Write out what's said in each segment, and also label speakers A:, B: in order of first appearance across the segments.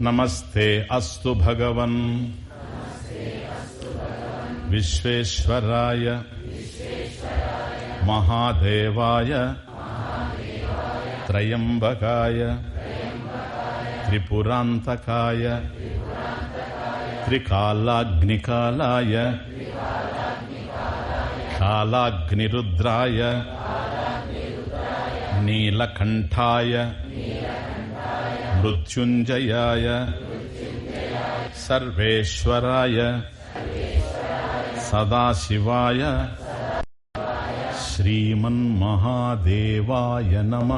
A: నమస్తే అస్సు భగవన్. విశ్వేశ్వరాయ. మహాదేవాయ. త్రయంబకాయ. త్రిపురాంతకాయ. త్రికాలాగ్నికాలాయ. కాలాగ్నిరుద్రాయ. నీలకంఠాయ. మృత్యుంజయాయ సర్వేశ్వరాయ సదాశివాయ శ్రీమన్మహాదేవాయ నమ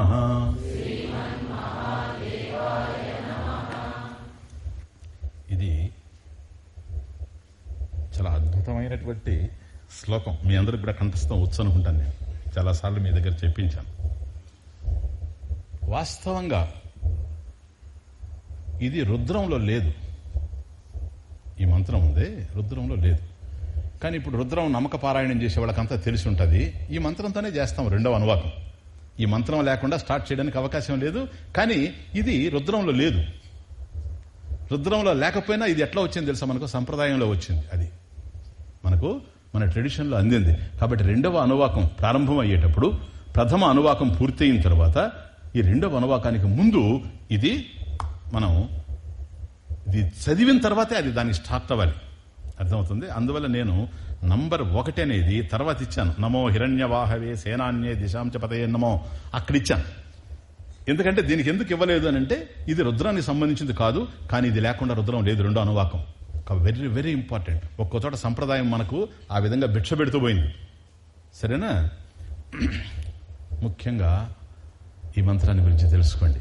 A: ఇది చాలా అద్భుతమైనటువంటి శ్లోకం. మీ అందరికి కూడా కంఠస్థం వచ్చు అనుకుంటాను నేను. చాలాసార్లు మీ దగ్గర చెప్పించాను. వాస్తవంగా ఇది రుద్రంలో లేదు. ఈ మంత్రం ఉంది రుద్రంలో లేదు. కానీ ఇప్పుడు రుద్రం నమ్మక పారాయణం చేసే వాళ్ళకంతా తెలిసి ఉంటుంది. ఈ మంత్రంతోనే చేస్తాం రెండవ అనువాకం ఈ మంత్రం లేకుండా స్టార్ట్ చేయడానికి అవకాశం లేదు కానీ ఇది రుద్రంలో లేదు. రుద్రంలో లేకపోయినా ఇది ఎట్లా వచ్చింది తెలుసా? మనకు సంప్రదాయంలో వచ్చింది అది. మనకు మన ట్రెడిషన్లో అందింది. కాబట్టి రెండవ అనువాకం ప్రారంభం అయ్యేటప్పుడు ప్రథమ అనువాకం పూర్తయిన తర్వాత ఈ రెండవ అనువాకానికి ముందు ఇది మనం ఇది చదివిన తర్వాతే అది దానికి స్టార్ట్ అవ్వాలి. అర్థమవుతుంది? అందువల్ల నేను నంబర్ ఒకటి అనేది తర్వాత ఇచ్చాను. నమో హిరణ్యవాహవే సేనాన్యే దిశాంచ పతయే నమో అక్కడ ఇచ్చాను. ఎందుకంటే దీనికి ఎందుకు ఇవ్వలేదు అని అంటే ఇది రుద్రానికి సంబంధించింది కాదు కానీ ఇది లేకుండా రుద్రం లేదు రెండో అనువాకం. వెరీ వెరీ ఇంపార్టెంట్ ఒక్కో చోట సంప్రదాయం మనకు ఆ విధంగా భిక్ష పెడుతూ పోయింది. సరేనా? ముఖ్యంగా ఈ మంత్రాన్ని గురించి తెలుసుకోండి.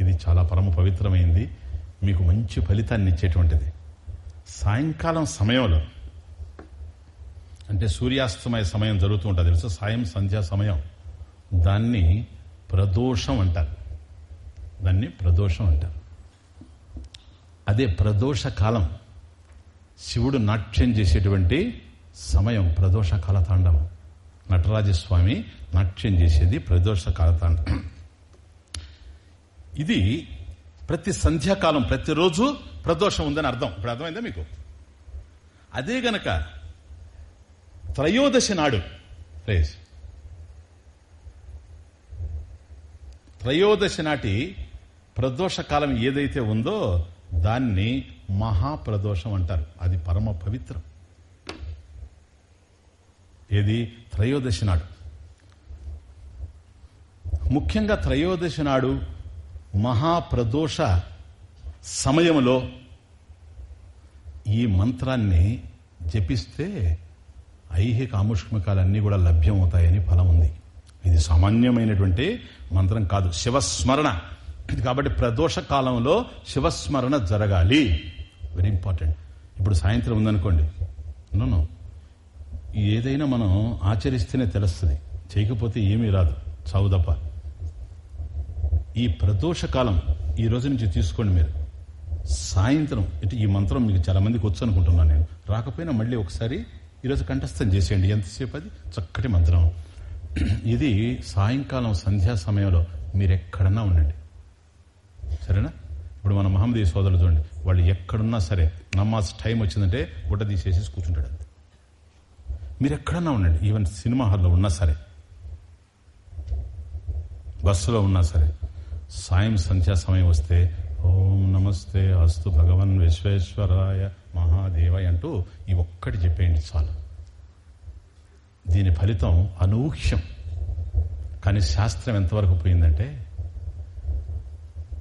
A: ఇది చాలా పరమ పవిత్రమైంది. మీకు మంచి ఫలితాన్ని ఇచ్చేటువంటిది. సాయంకాలం సమయంలో అంటే సూర్యాస్తమయ సమయం జరుగుతూ ఉంటుంది తెలుసు? సాయం సంధ్యా సమయం. దాన్ని ప్రదోషం అంటారు. దాన్ని ప్రదోషం అంటారు. అదే ప్రదోష కాలం. శివుడు నాట్యం చేసేటువంటి సమయం ప్రదోష కాలతాండవం. నటరాజస్వామి నాట్యం చేసేది ప్రదోష కాలతాండవం. ఇది ప్రతి సంధ్యాకాలం ప్రతిరోజు ప్రదోషం ఉందని అర్థం. ఇప్పుడు అర్థమైందా మీకు? అదే గనక త్రయోదశి నాడు రేస్ త్రయోదశి నాటి ప్రదోష కాలం ఏదైతే ఉందో దాన్ని మహాప్రదోషం అంటారు. అది పరమ పవిత్రం. ఏది? త్రయోదశి నాడు. ముఖ్యంగా త్రయోదశి నాడు మహాప్రదోష సమయంలో ఈ మంత్రాన్ని జపిస్తే ఐహిక ఆముష్మికాలన్నీ కూడా లభ్యమవుతాయని ఫలం ఉంది ఇది సామాన్యమైనటువంటి మంత్రం కాదు. శివస్మరణ. కాబట్టి ప్రదోష కాలంలో శివస్మరణ జరగాలి. వెరీ ఇంపార్టెంట్ ఇప్పుడు సాయంత్రం ఉందనుకోండి. నో ఏదైనా మనం ఆచరిస్తేనే తెలుస్తుంది. చేయకపోతే ఏమీ రాదు. చావు తప్ప ఈ ప్రదోష కాలం ఈ రోజు నుంచి తీసుకోండి మీరు. సాయంత్రం ఇటు ఈ మంత్రం మీకు చాలా మందికి వచ్చు అనుకుంటున్నాను నేను. రాకపోయినా మళ్ళీ ఒకసారి ఈరోజు కంఠస్థం చేసేయండి. ఎంతసేపు అది? చక్కటి మంత్రం. ఇది సాయంకాలం సంధ్యా సమయంలో మీరు ఎక్కడన్నా ఉండండి. సరేనా? ఇప్పుడు మన మహమ్మదీ సోదరులు చూడండి. వాళ్ళు ఎక్కడున్నా సరే నమాజ్ టైం వచ్చిందంటే గుడ్డ తీసేసి కూర్చుంటాడు అంతే. మీరు ఎక్కడన్నా ఉండండి. ఈవెన్ సినిమా హాల్లో ఉన్నా సరే బస్సులో ఉన్నా సరే సాయం సంధ్యా సమయం వస్తే ఓం నమస్తే అస్తు భగవన్ విశ్వేశ్వరాయ మహాదేవాయ అంటూ ఈ ఒక్కటి చెప్పేయండి చాలు. దీని ఫలితం అనూహ్యం. కానీ శాస్త్రం ఎంతవరకు పోయిందంటే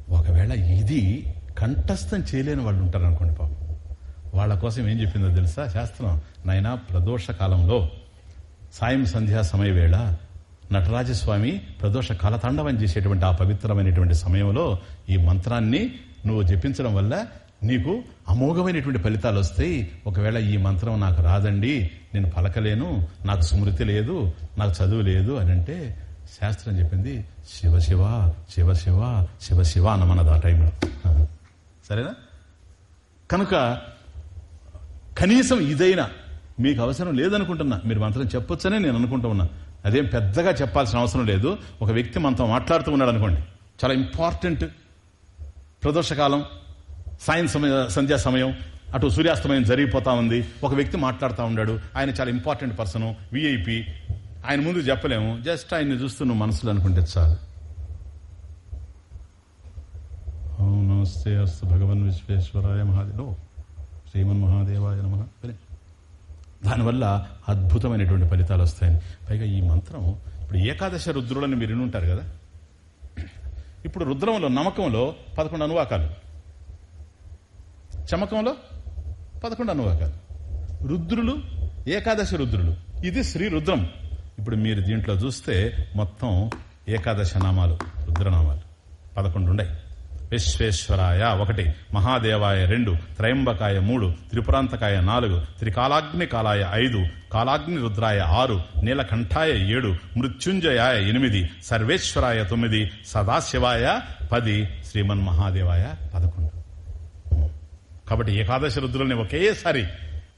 A: ఒకవేళ ఇది కంఠస్థం చేయలేని వాళ్ళు ఉంటారు అనుకోండి పాపం. వాళ్ళ కోసం ఏం చెప్పిందో తెలుసా? శాస్త్రం నైనా ప్రదోష కాలంలో సాయం సంధ్యా సమయ వేళ నటరాజస్వామి ప్రదోష కాలతాండవం చేసేటువంటి ఆ పవిత్రమైనటువంటి సమయంలో ఈ మంత్రాన్ని నువ్వు జపించడం వల్ల నీకు అమోఘమైనటువంటి ఫలితాలు వస్తాయి. ఒకవేళ ఈ మంత్రం నాకు రాదండి నేను పలకలేను నాకు స్మృతి లేదు నాకు చదువు లేదు అని అంటే శాస్త్రం చెప్పింది శివ శివ శివ శివ శివ శివ అనమన్నది ఆ టైంలో. సరేనా? కనుక కనీసం ఇదైనా మీకు అవసరం లేదనుకుంటున్నా. మీరు మంత్రం చెప్పొచ్చనే నేను అనుకుంటా ఉన్నా. అదేం పెద్దగా చెప్పాల్సిన అవసరం లేదు. ఒక వ్యక్తి మనతో మాట్లాడుతూ ఉన్నాడు అనుకోండి. చాలా ఇంపార్టెంట్ ప్రదోషకాలం సాయం సమయ సంధ్యా సమయం అటు సూర్యాస్తమయం జరిగిపోతా ఉంది. ఒక వ్యక్తి మాట్లాడుతూ ఉన్నాడు. ఆయన చాలా ఇంపార్టెంట్ పర్సన్ విఐపి ఆయన ముందు చెప్పలేము. జస్ట్ ఆయన్ని చూస్తూ నువ్వు మనసులో అనుకుంటే చాలు. ఓం నమస్తే అస్తు భగవన్ విశ్వేశ్వరాయ మహాదేవ్ శ్రీమన్ మహాదేవాయ నమ. దానివల్ల అద్భుతమైనటువంటి ఫలితాలు వస్తాయని. పైగా ఈ మంత్రం ఇప్పుడు ఏకాదశ రుద్రులని మీరు వినుంటారు కదా? ఇప్పుడు రుద్రంలో నమ్మకంలో పదకొండు అనువాకాలు. చమకంలో పదకొండు అనువాకాలు. రుద్రులు ఏకాదశి రుద్రులు. ఇది శ్రీ రుద్రం. ఇప్పుడు మీరు దీంట్లో చూస్తే మొత్తం ఏకాదశ నామాలు రుద్రనామాలు. పదకొండు ఉన్నాయి విశ్వేశ్వరాయ ఒకటి మహాదేవాయ రెండు త్రయంబకాయ మూడు త్రిపురాంతకాయ నాలుగు త్రికాలాగ్ని కాలాయ ఐదు కాలాగ్ని రుద్రాయ ఆరు నీలకంఠాయ ఏడు మృత్యుంజయాయ ఎనిమిది సర్వేశ్వరాయ తొమ్మిది సదాశివాయ పది శ్రీమన్ మహాదేవాయ పదకొండు. కాబట్టి ఏకాదశి రుద్రుల్ని ఒకేసారి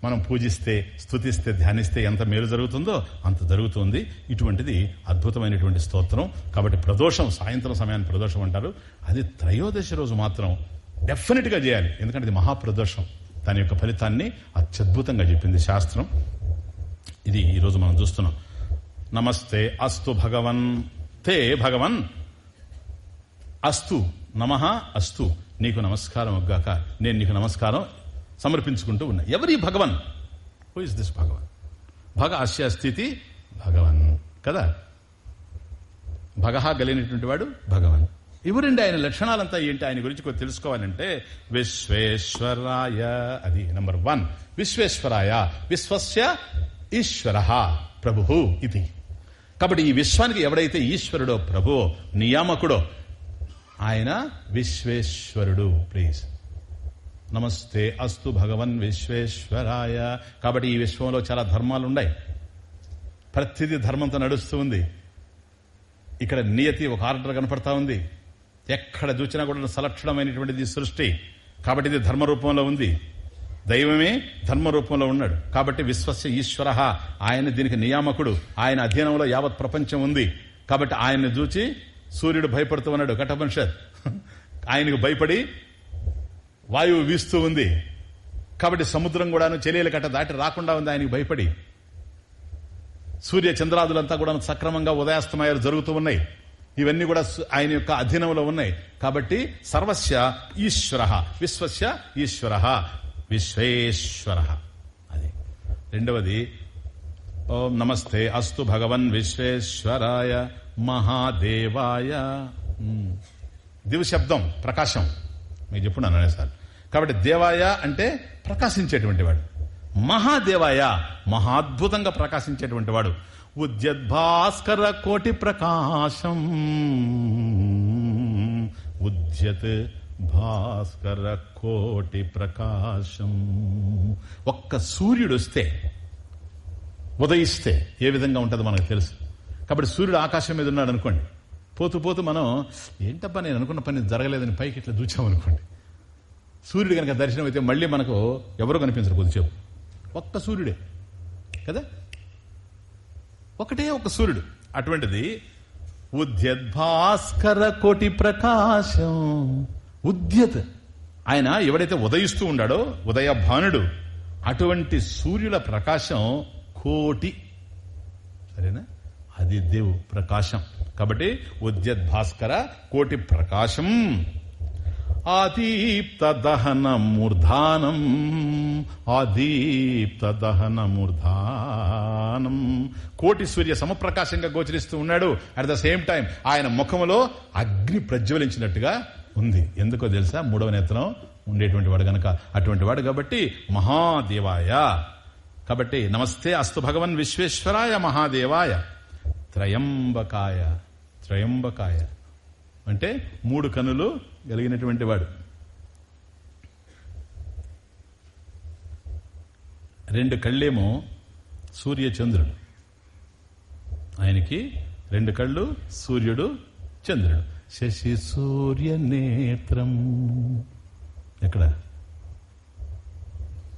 A: మనం పూజిస్తే స్థుతిస్తే ధ్యానిస్తే ఎంత మేలు జరుగుతుందో అంత జరుగుతుంది. ఇటువంటిది అద్భుతమైనటువంటి స్తోత్రం. కాబట్టి ప్రదోషం సాయంత్రం సమయాన్ని ప్రదోషం అంటారు. అది త్రయోదశి రోజు మాత్రం డెఫినెట్గా చేయాలి. ఎందుకంటే ఇది మహాప్రదోషం. దాని యొక్క ఫలితాన్ని అత్యద్భుతంగా చెప్పింది శాస్త్రం. ఇది ఈరోజు మనం చూస్తున్నాం. నమస్తే అస్తు భగవన్. తే భగవన్. అస్తు నమ అస్తు. నీకు నమస్కారం గాక నేను నీకు నమస్కారం. సమర్పించుకుంటూ ఉన్నాయి. ఎవరి భగవన్? హూ ఇస్ దిస్ భగవన్? భగ అస్య స్థితి భగవన్. కదా? భగహ గలిగినటువంటి వాడు భగవన్. ఎవరండి ఆయన లక్షణాలంతా ఏంటి? ఆయన గురించి కొద్ది తెలుసుకోవాలంటే విశ్వేశ్వరాయ అది నంబర్ వన్ విశ్వేశ్వరాయ విశ్వస్య ఈశ్వర ప్రభు ఇది. కాబట్టి ఈ విశ్వానికి ఎవడైతే ఈశ్వరుడో ప్రభువో నియామకుడో ఆయన విశ్వేశ్వరుడు ప్లీజ్ నమస్తే అస్తు భగవన్ విశ్వేశ్వరాయ. కాబట్టి ఈ విశ్వంలో చాలా ధర్మాలు ఉన్నాయి ప్రతిదీ ధర్మంతో నడుస్తూ ఉంది. ఇక్కడ నియతి ఒక ఆర్డర్ కనపడతా ఉంది. ఎక్కడ చూచినా కూడా సలక్షణమైనటువంటిది సృష్టి. కాబట్టి ఇది ధర్మ రూపంలో ఉంది. దైవమే ధర్మ రూపంలో ఉన్నాడు. కాబట్టి విశ్వస్య ఈశ్వర. ఆయన దీనికి నియామకుడు. ఆయన అధీనంలో యావత్ ప్రపంచం ఉంది. కాబట్టి ఆయన్ని చూచి సూర్యుడు భయపడుతూ ఉన్నాడు. కఠపనిషత్ ఆయనకు భయపడి వాయువు వీస్తూ ఉంది. కాబట్టి సముద్రం కూడాను చెలియల కట్ట దాటి రాకుండా ఉంది ఆయనకి భయపడి. సూర్య చంద్రాదులంతా కూడా సక్రమంగా ఉదయాస్తమయాలు జరుగుతూ ఉన్నాయి. ఇవన్నీ కూడా ఆయన యొక్క అధీనంలో ఉన్నాయి. కాబట్టి సర్వస్య ఈశ్వర విశ్వస్య ఈశ్వర విశ్వేశ్వర. అది. రెండవది ఓం నమస్తే అస్తు భగవన్ విశ్వేశ్వరాయ మహాదేవాయ. దివశబ్దం ప్రకాశం. మీకు చెప్పున్నాను అనేసారి కాబట్టి దేవాయ అంటే ప్రకాశించేటువంటి వాడు. మహాదేవాయ మహాద్భుతంగా ప్రకాశించేటువంటి వాడు. ఉద్యద్భాస్కర కోటి ప్రకాశం. ఉద్యత్ భాస్కర కోటి ప్రకాశం. ఒక్క సూర్యుడు వస్తే ఉదయిస్తే ఏ విధంగా ఉంటుందో మనకు తెలుసు. కాబట్టి సూర్యుడు ఆకాశం మీద ఉన్నాడు అనుకోండి పోతూ పోతూ మనం ఏంటబ్బా నేను అనుకున్న పని జరగలేదని పైకి ఇట్లా దూచామనుకోండి. సూర్యుడు కనుక దర్శనం అయితే మళ్ళీ మనకు ఎవరు కనిపించరు కొద్దిసేపు ఒక్క సూర్యుడే. కదా? ఒకటే ఒక సూర్యుడు. అటువంటిది ఉద్యద్భాస్కర కోటి ప్రకాశం. ఉద్యత్ ఆయన ఎవడైతే ఉదయిస్తూ ఉన్నాడో ఉదయ భానుడు అటువంటి సూర్యుల ప్రకాశం కోటి. సరేనా? అది దేవు ప్రకాశం. కాబట్టి ఉద్యత్ భాస్కర కోటి ప్రకాశం. ఆదీప్త దహన మూర్ధానం ఆదీప్త దహన మూర్ధానం కోటి సూర్య సమప్రకాశంగా గోచరిస్తూ ఉన్నాడు. అట్ ద సేమ్ టైం ఆయన ముఖములో అగ్ని ప్రజ్వలించినట్టుగా ఉంది. ఎందుకో తెలుసా? మూడవ నేత్రం ఉండేటువంటి వాడు గనక. అటువంటి వాడు కాబట్టి మహాదేవాయ. కాబట్టి నమస్తే అస్తు భగవన్ విశ్వేశ్వరాయ మహాదేవాయ. త్రయంబకాయ త్రయంబకాయ. అంటే మూడు కనులు కలిగినటువంటి వాడు. రెండు కళ్ళేమో సూర్య చంద్రుడు ఆయనకి రెండు కళ్ళు సూర్యుడు చంద్రుడు. శశి సూర్య నేత్రం. ఎక్కడ?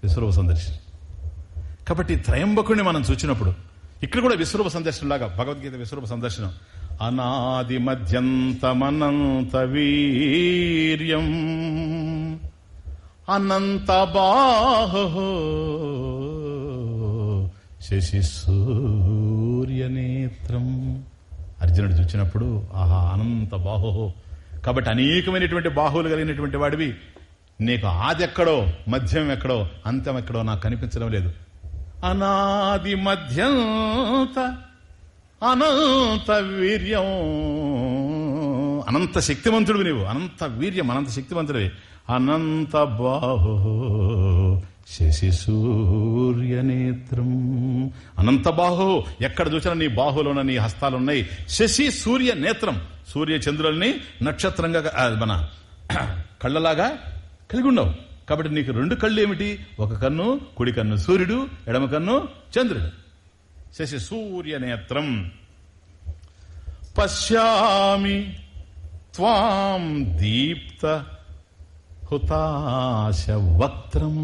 A: విశ్వరూప సందర్శనం. కాబట్టి త్రయంబకుడిని మనం చూచినప్పుడు ఇక్కడ కూడా విశ్వరూప సందర్శనంలాగా భగవద్గీత విశ్వరూప సందర్శనం. అనాది మధ్యంతమనంత వీర్యం అనంత బాహో శశి సూర్యనేత్రం అర్జునుడు చూచినప్పుడు ఆహా అనంత బాహో కాబట్టి అనేకమైనటువంటి బాహువులు కలిగినటువంటి వాడివి. నీకు ఆది ఎక్కడో మధ్యం ఎక్కడో అంతం ఎక్కడో నాకు కనిపించడం లేదు. అనాది మధ్యంత అనంత వీర్యం. అనంత శక్తివంతుడివి నీవు. అనంత వీర్యం అనంత శక్తివంతుడివి అనంత బాహు శశి సూర్యనేత్రం అనంత బాహు ఎక్కడ చూసినా నీ బాహులోన నీ హస్తాలున్నాయి. శశి సూర్య నేత్రం. సూర్య చంద్రుల్ని నక్షత్రంగా మన కళ్ళలాగా కలిగి ఉండవు. కాబట్టి నీకు రెండు కళ్ళు ఏమిటి? ఒక కన్ను కుడి కన్ను సూర్యుడు ఎడమ కన్ను చంద్రుడు. శశి సూర్యనేత్రం. పశ్యామి త్వాం దీప్త హుతాశ వక్త్రం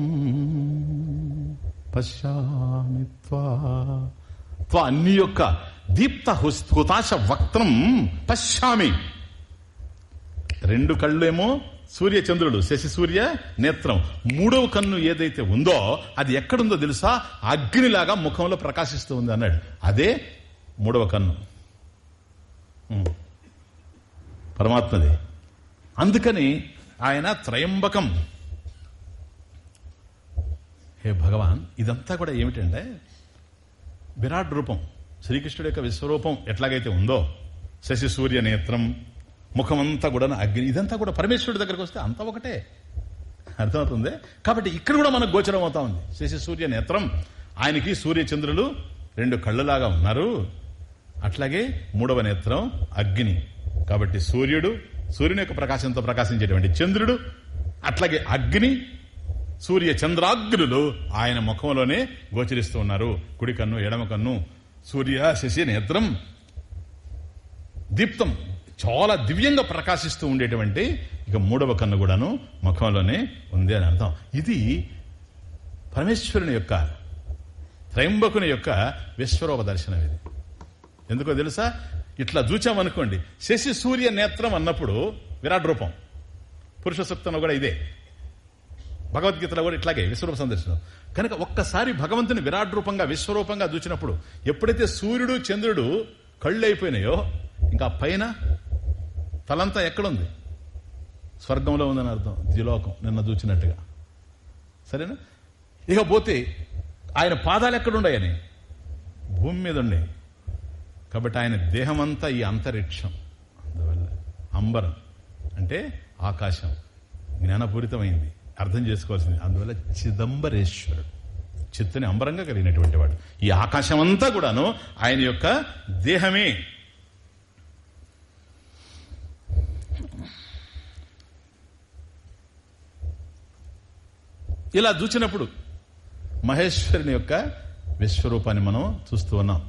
A: పశ్యామి త్వా అన్ని యొక్క దీప్త హుతాశ వక్త్రం పశ్యామి. రెండు కళ్ళేమో సూర్య చంద్రుడు శశి సూర్య నేత్రం. మూడవ కన్ను ఏదైతే ఉందో అది ఎక్కడుందో తెలుసా? అగ్నిలాగా ముఖంలో ప్రకాశిస్తూ ఉంది అన్నాడు. అదే మూడవ కన్ను. పరమాత్మది. అందుకని ఆయన త్రయంబకం. హే భగవాన్ ఇదంతా కూడా ఏమిటంటే విరాట్ రూపం శ్రీకృష్ణుడి యొక్క విశ్వరూపం ఎట్లాగైతే ఉందో శశి సూర్య నేత్రం ముఖమంతా కూడా అగ్ని ఇదంతా కూడా పరమేశ్వరుడి దగ్గరకు వస్తే అంతా ఒకటే. అర్థమవుతుంది? కాబట్టి ఇక్కడ కూడా మనకు గోచరం అవుతా ఉంది. శశి సూర్య నేత్రం ఆయనకి సూర్య చంద్రులు రెండు కళ్ళలాగా ఉన్నారు. అట్లాగే మూడవ నేత్రం అగ్ని. కాబట్టి సూర్యుడు సూర్యుని యొక్క ప్రకాశంతో ప్రకాశించేటువంటి చంద్రుడు అట్లాగే అగ్ని సూర్య చంద్రాగ్నులు ఆయన ముఖంలోనే గోచరిస్తూ ఉన్నారు. కుడి కన్ను ఎడమ కన్ను సూర్య శశి నేత్రం దీప్తం. చాలా దివ్యంగా ప్రకాశిస్తూ ఉండేటువంటి ఇక మూడవ కన్ను కూడాను ముఖంలోనే ఉంది అని అర్థం. ఇది పరమేశ్వరుని యొక్క త్రయంబకుని యొక్క విశ్వరూప దర్శనం ఇది. ఎందుకో తెలుసా? ఇట్లా చూచామనుకోండి శశి సూర్య నేత్రం అన్నప్పుడు విరాట్ రూపం. పురుష సూక్తంలో కూడా ఇదే. భగవద్గీతలో కూడా ఇట్లాగే విశ్వరూప సందర్శనం. కనుక ఒక్కసారి భగవంతుని విరాట్ రూపంగా విశ్వరూపంగా చూచినప్పుడు ఎప్పుడైతే సూర్యుడు చంద్రుడు కళ్ళు అయిపోయినాయో ఇంకా పైన తలంతా ఎక్కడుంది? స్వర్గంలో ఉందని అర్థం. ద్విలోకం నిన్న చూచినట్టుగా. సరేనా? ఇక పోతే ఆయన పాదాలు ఎక్కడున్నాయని భూమి మీద ఉండే. కాబట్టి ఆయన దేహమంతా ఈ అంతరిక్షం. అందువల్ల అంబరం. అంటే ఆకాశం. జ్ఞానపూరితమైంది. అర్థం చేసుకోవాల్సింది. అందువల్ల చిదంబరేశ్వరుడు. చిత్తని అంబరంగా కలిగినటువంటి వాడు. ఈ ఆకాశం అంతా కూడాను ఆయన యొక్క దేహమే. ఇలా చూచినప్పుడు మహేశ్వరుని యొక్క విశ్వరూపాన్ని మనం చూస్తూ ఉన్నాం.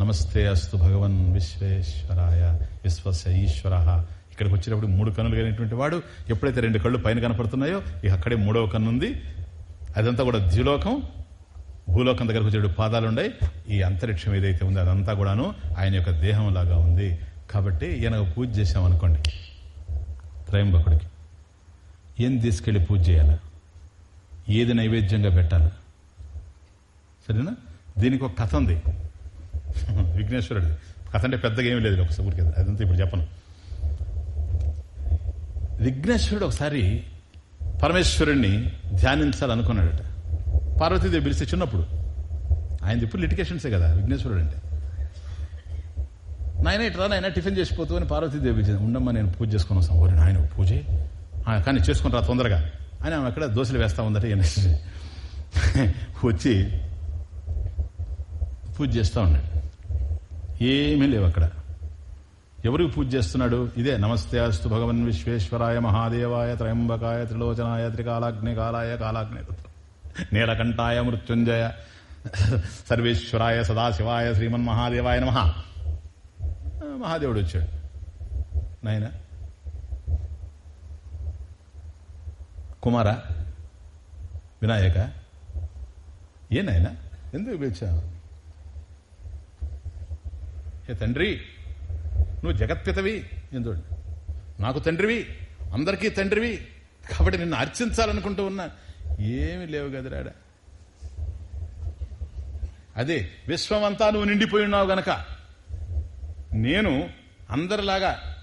A: నమస్తే అస్తు భగవన్ విశ్వేశ్వరాయ విశ్వస ఈశ్వర. ఇక్కడికి వచ్చినప్పుడు మూడు కన్నులు కలిగినటువంటి వాడు ఎప్పుడైతే రెండు కళ్ళు పైన కనపడుతున్నాయో ఇక అక్కడే మూడవ కన్ను ఉంది అదంతా కూడా ద్విలోకం. భూలోకం దగ్గరకు వచ్చేటువంటి పాదాలు ఉన్నాయి ఈ అంతరిక్షం ఏదైతే ఉందో అదంతా కూడాను ఆయన యొక్క దేహం లాగా ఉంది. కాబట్టి ఈయన పూజ చేశామనుకోండి. త్రయంబకుడికి. ఏం తీసుకెళ్ళి పూజ చేయాలా? ఏది నైవేద్యంగా పెట్టాలి? సరేనా? దీనికి ఒక కథ ఉంది. విఘ్నేశ్వరుడు కథ అంటే పెద్దగా ఏమీ లేదు ఒకసారి ఊరికి. అదంతా ఇప్పుడు చెప్పను. విఘ్నేశ్వరుడు ఒకసారి పరమేశ్వరుణ్ణి ధ్యానించాలనుకున్నాడట. పార్వతీదేవి పిలిస్తే చిన్నప్పుడు. ఆయన ఇప్పుడు లిటికేషన్సే కదా విఘ్నేశ్వరుడు అంటే. నాయన ఇట్లా నాయన టిఫిన్ చేసిపోతూ అని పార్వతీదేవి ఉండమ్మా నేను పూజ చేసుకుని వస్తాను. ఓరే నాయన పూజే. కానీ చేసుకుని రా తొందరగా. అని ఆమె అక్కడ దోశలు వేస్తా ఉందట ఈయన వచ్చి పూజ చేస్తూ ఉన్నాడు. ఏమీ లేవు అక్కడ. ఎవరికి పూజ చేస్తున్నాడు? ఇదే నమస్తే అస్తు భగవన్ విశ్వేశ్వరాయ మహాదేవాయ త్రయంబకాయ త్రిలోచనాయ త్రికాలాగ్ని కాలాయ కాలాగ్ని నీలకంఠాయ మృత్యుంజయ సర్వేశ్వరాయ సదాశివాయ శ్రీమన్ మహాదేవాయ నమ మహాదేవుడు వచ్చాడు. నాయన కుమార? వినాయక? ఏ నాయన? ఎందుకు పిలిచావు? ఏ తండ్రి నువ్వు జగత్పితవి. ఎందుడు నాకు తండ్రివి అందరికీ తండ్రివి. కాబట్టి నిన్ను అర్చించాలనుకుంటూ ఉన్నా. ఏమి లేవు కదరాడా అదే విశ్వమంతా నువ్వు నిండిపోయి ఉన్నావు గనక. నేను అందరిలాగా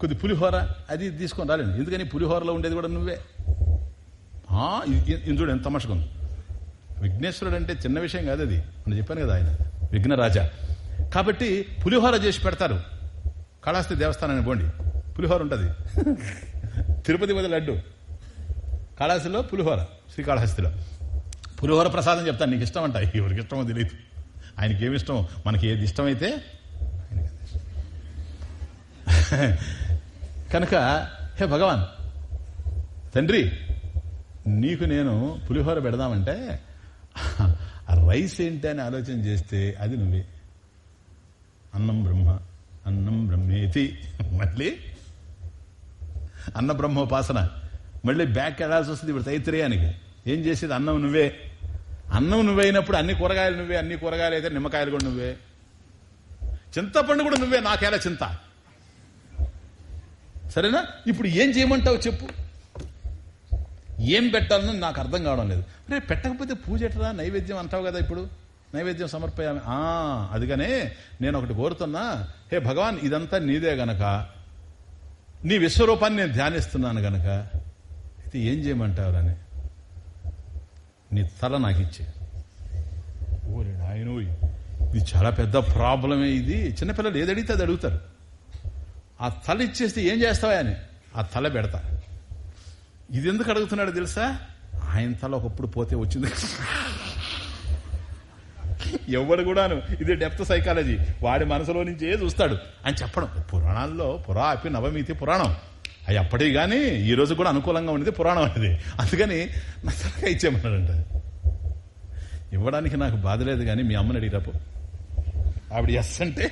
A: కొద్ది పులిహోర అది తీసుకొని రాలేను. ఎందుకని పులిహోరలో ఉండేది కూడా నువ్వే? ఆ, ఎంత తమాషగా ఉంది విఘ్నేశ్వరుడు అంటే చిన్న విషయం కాదు అది నేను చెప్పాను కదా ఆయన. విఘ్నరాజా. కాబట్టి పులిహోర చేసి పెడతారు. కాళహస్తి దేవస్థానాన్ని పోండి. పులిహోర ఉంటుంది. తిరుపతి వదిలి లడ్డు. కాళహస్తిలో పులిహోర శ్రీకాళహస్తిలో. పులిహోర ప్రసాదం చెప్తాను. నీకు ఇష్టం అంట. ఎవరికి ఇష్టమో తెలియదు. ఆయనకి ఏమి ఇష్టమో మనకి ఏది ఇష్టమైతే కనుక హే భగవాన్ తండ్రి నీకు నేను పులిహోర పెడదామంటే రైస్ ఏంటి అని ఆలోచన చేస్తే అది నువ్వే. అన్నం బ్రహ్మ అన్నం బ్రహ్మేతి. మళ్ళీ అన్న బ్రహ్మోపాసన మళ్ళీ బ్యాక్ వెళ్ళాల్సి వస్తుంది ఇప్పుడు తైత్రేయానికి. ఏం చేసేది? అన్నం నువ్వే. అన్నం నువ్వైనప్పుడు అన్ని కూరగాయలు నువ్వే అన్ని కూరగాయలు అయితే నిమ్మకాయలు కూడా నువ్వే. చింతపండు కూడా నువ్వే నాకేలా చింత? సరేనా? ఇప్పుడు ఏం చేయమంటావు చెప్పు. ఏం పెట్టాలని నాకు అర్థం కావడం లేదు. రే పెట్టకపోతే పూజ ఎట్టరా నైవేద్యం అంటావు కదా ఇప్పుడు. నైవేద్యం సమర్పయామి. ఆ అదిగానే నేను ఒకటి కోరుతున్నా. హే భగవాన్ ఇదంతా నీదే గనక. నీ విశ్వరూపాన్ని నేను ధ్యానిస్తున్నాను గనక. అయితే ఏం చేయమంటావురని నీ తల నాకు ఇచ్చే. ఓరే నాయనోయ్ ఇది చాలా పెద్ద ప్రాబ్లమే ఇది. చిన్నపిల్లలు ఏది అడిగితే అది అడుగుతారు. ఆ తల ఇచ్చేస్తే ఏం చేస్తావా అని. ఆ తల పెడతా. ఇది ఎందుకు అడుగుతున్నాడు తెలుసా? ఆయన తల ఒకప్పుడు పోతే వచ్చింది. ఎవడు కూడాను? ఇది డెప్త్ సైకాలజీ వాడి మనసులో నుంచి ఏ చూస్తాడు? అని చెప్పడం. పురాణాల్లో పురా అపి నవమితి పురాణం. అవి అప్పటికి కానీ ఈ రోజు కూడా అనుకూలంగా ఉండేది పురాణం అనేది. అందుకని నా తలగా ఇచ్చేయమన్నాడంట. ఇవ్వడానికి నాకు బాధ లేదు కానీ మీ అమ్మని అడిగిరాపు ఆవిడ ఎస్ అంటే.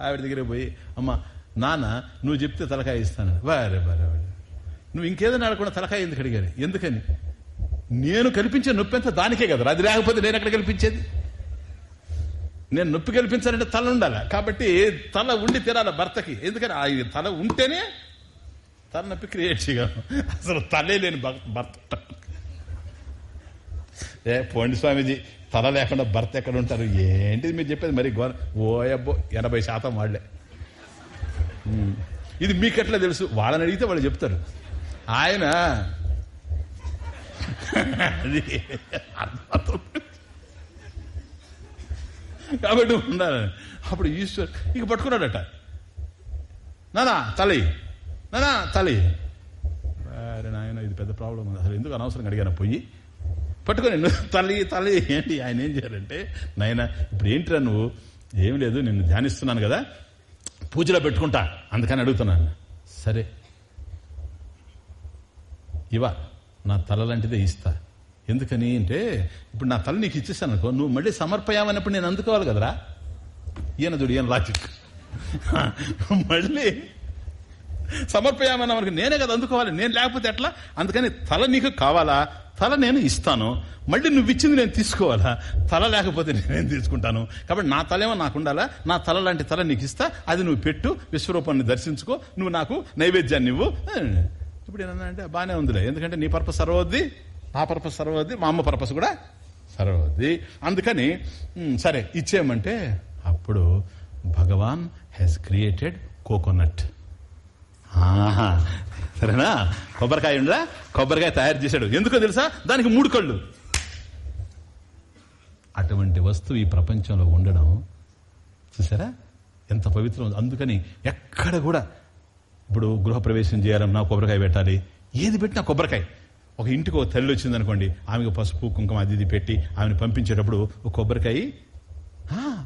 A: ఆవిడ దగ్గర పోయి అమ్మ నాన్న నువ్వు చెప్తే తలకాయ ఇస్తాను. వారే బారే వారే. నువ్వు ఇంకేదైనా అడగకుండా తలకాయ ఎందుకు అడిగాను ఎందుకని? నేను కల్పించే నొప్పి అంతా దానికే కదా అది లేకపోతే నేను ఎక్కడ కల్పించేది నేను నొప్పి కల్పించాలంటే తల ఉండాలి? కాబట్టి తల ఉండి తినాలి భర్తకి? ఎందుకని? ఆ తల ఉంటేనే తల నొప్పి క్రియేట్ చేయగలను అసలు తలే లేని భర్త భర్త. ఏ పోండి స్వామీజీ. తల లేకుండా భర్త ఎక్కడ ఉంటారు? ఏంటిది మీరు చెప్పేది? మరి ఓ ఓయబ్బో ఎనభై శాతం వాళ్ళే ఇది మీకెట్లా తెలుసు? వాళ్ళని అడిగితే వాళ్ళు చెప్తారు. ఆయన అది కాబట్టి ఉండాలి. అప్పుడు ఈశ్వర్ ఇక పట్టుకున్నాడట. నానా తలి నానా తలి అరే నాయన ఇది పెద్ద ప్రాబ్లం ఉంది. అసలు ఎందుకు అనవసరంగా అడిగాను? పోయి పట్టుకొని నువ్వు తల్లి తల్లి ఏంటి? ఆయన ఏం చేయాలంటే నాయన ఇప్పుడు ఏంటిరా నువ్వు? ఏం లేదు నిన్ను ధ్యానిస్తున్నాను కదా. పూజలో పెట్టుకుంటా. అందుకని అడుగుతున్నాను సరే. ఇవా నా తల లాంటిదే ఇస్తా. ఎందుకని అంటే ఇప్పుడు నా తల నీకు ఇచ్చేస్తాను అనుకో నువ్వు మళ్ళీ సమర్పయామన్నప్పుడు నేను అందుకోవాలి కదరా? ఈయన చూడు ఈయన లాజిక్ మళ్ళీ సమర్పయామన్న వరకు నేనే కదా అందుకోవాలి. నేను లేకపోతే ఎట్లా? అందుకని తల నీకు కావాలా? తల నేను ఇస్తాను మళ్ళీ నువ్వు ఇచ్చింది నేను తీసుకోవాలా? తల లేకపోతే నేనేం తీసుకుంటాను? కాబట్టి నా తలేమో నాకు ఉండాలా? నా తల లాంటి తల నీకు ఇస్తా అది నువ్వు పెట్టు విశ్వరూపాన్ని దర్శించుకో నువ్వు నాకు నైవేద్యాన్ని ఇవ్వు. ఇప్పుడు ఏమన్నా అంటే బాగానే ఉందిలే. ఎందుకంటే నీ పర్పస్ సర్వద్ది నా పర్పస్ సర్వద్ది మా అమ్మ పర్పస్ కూడా సర్వద్ది. అందుకని సరే ఇచ్చేయమంటే అప్పుడు భగవాన్ హ్యాస్ క్రియేటెడ్ కోకోనట్ సరేనా? కొబ్బరికాయ ఉండరా కొబ్బరికాయ తయారు చేశాడు. ఎందుకో తెలుసా? దానికి మూడు కళ్ళు. అటువంటి వస్తువు ఈ ప్రపంచంలో ఉండడం చూసారా? ఎంత పవిత్రం. అందుకని ఎక్కడ కూడా ఇప్పుడు గృహప్రవేశం చేయాలన్నా కొబ్బరికాయ పెట్టాలి. ఏది పెట్టినా కొబ్బరికాయ. ఒక ఇంటికి ఒక తల్లి వచ్చింది అనుకోండి ఆమెకు పసుపు కుంకుమ అది ఇది పెట్టి ఆమెను పంపించేటప్పుడు ఒక కొబ్బరికాయ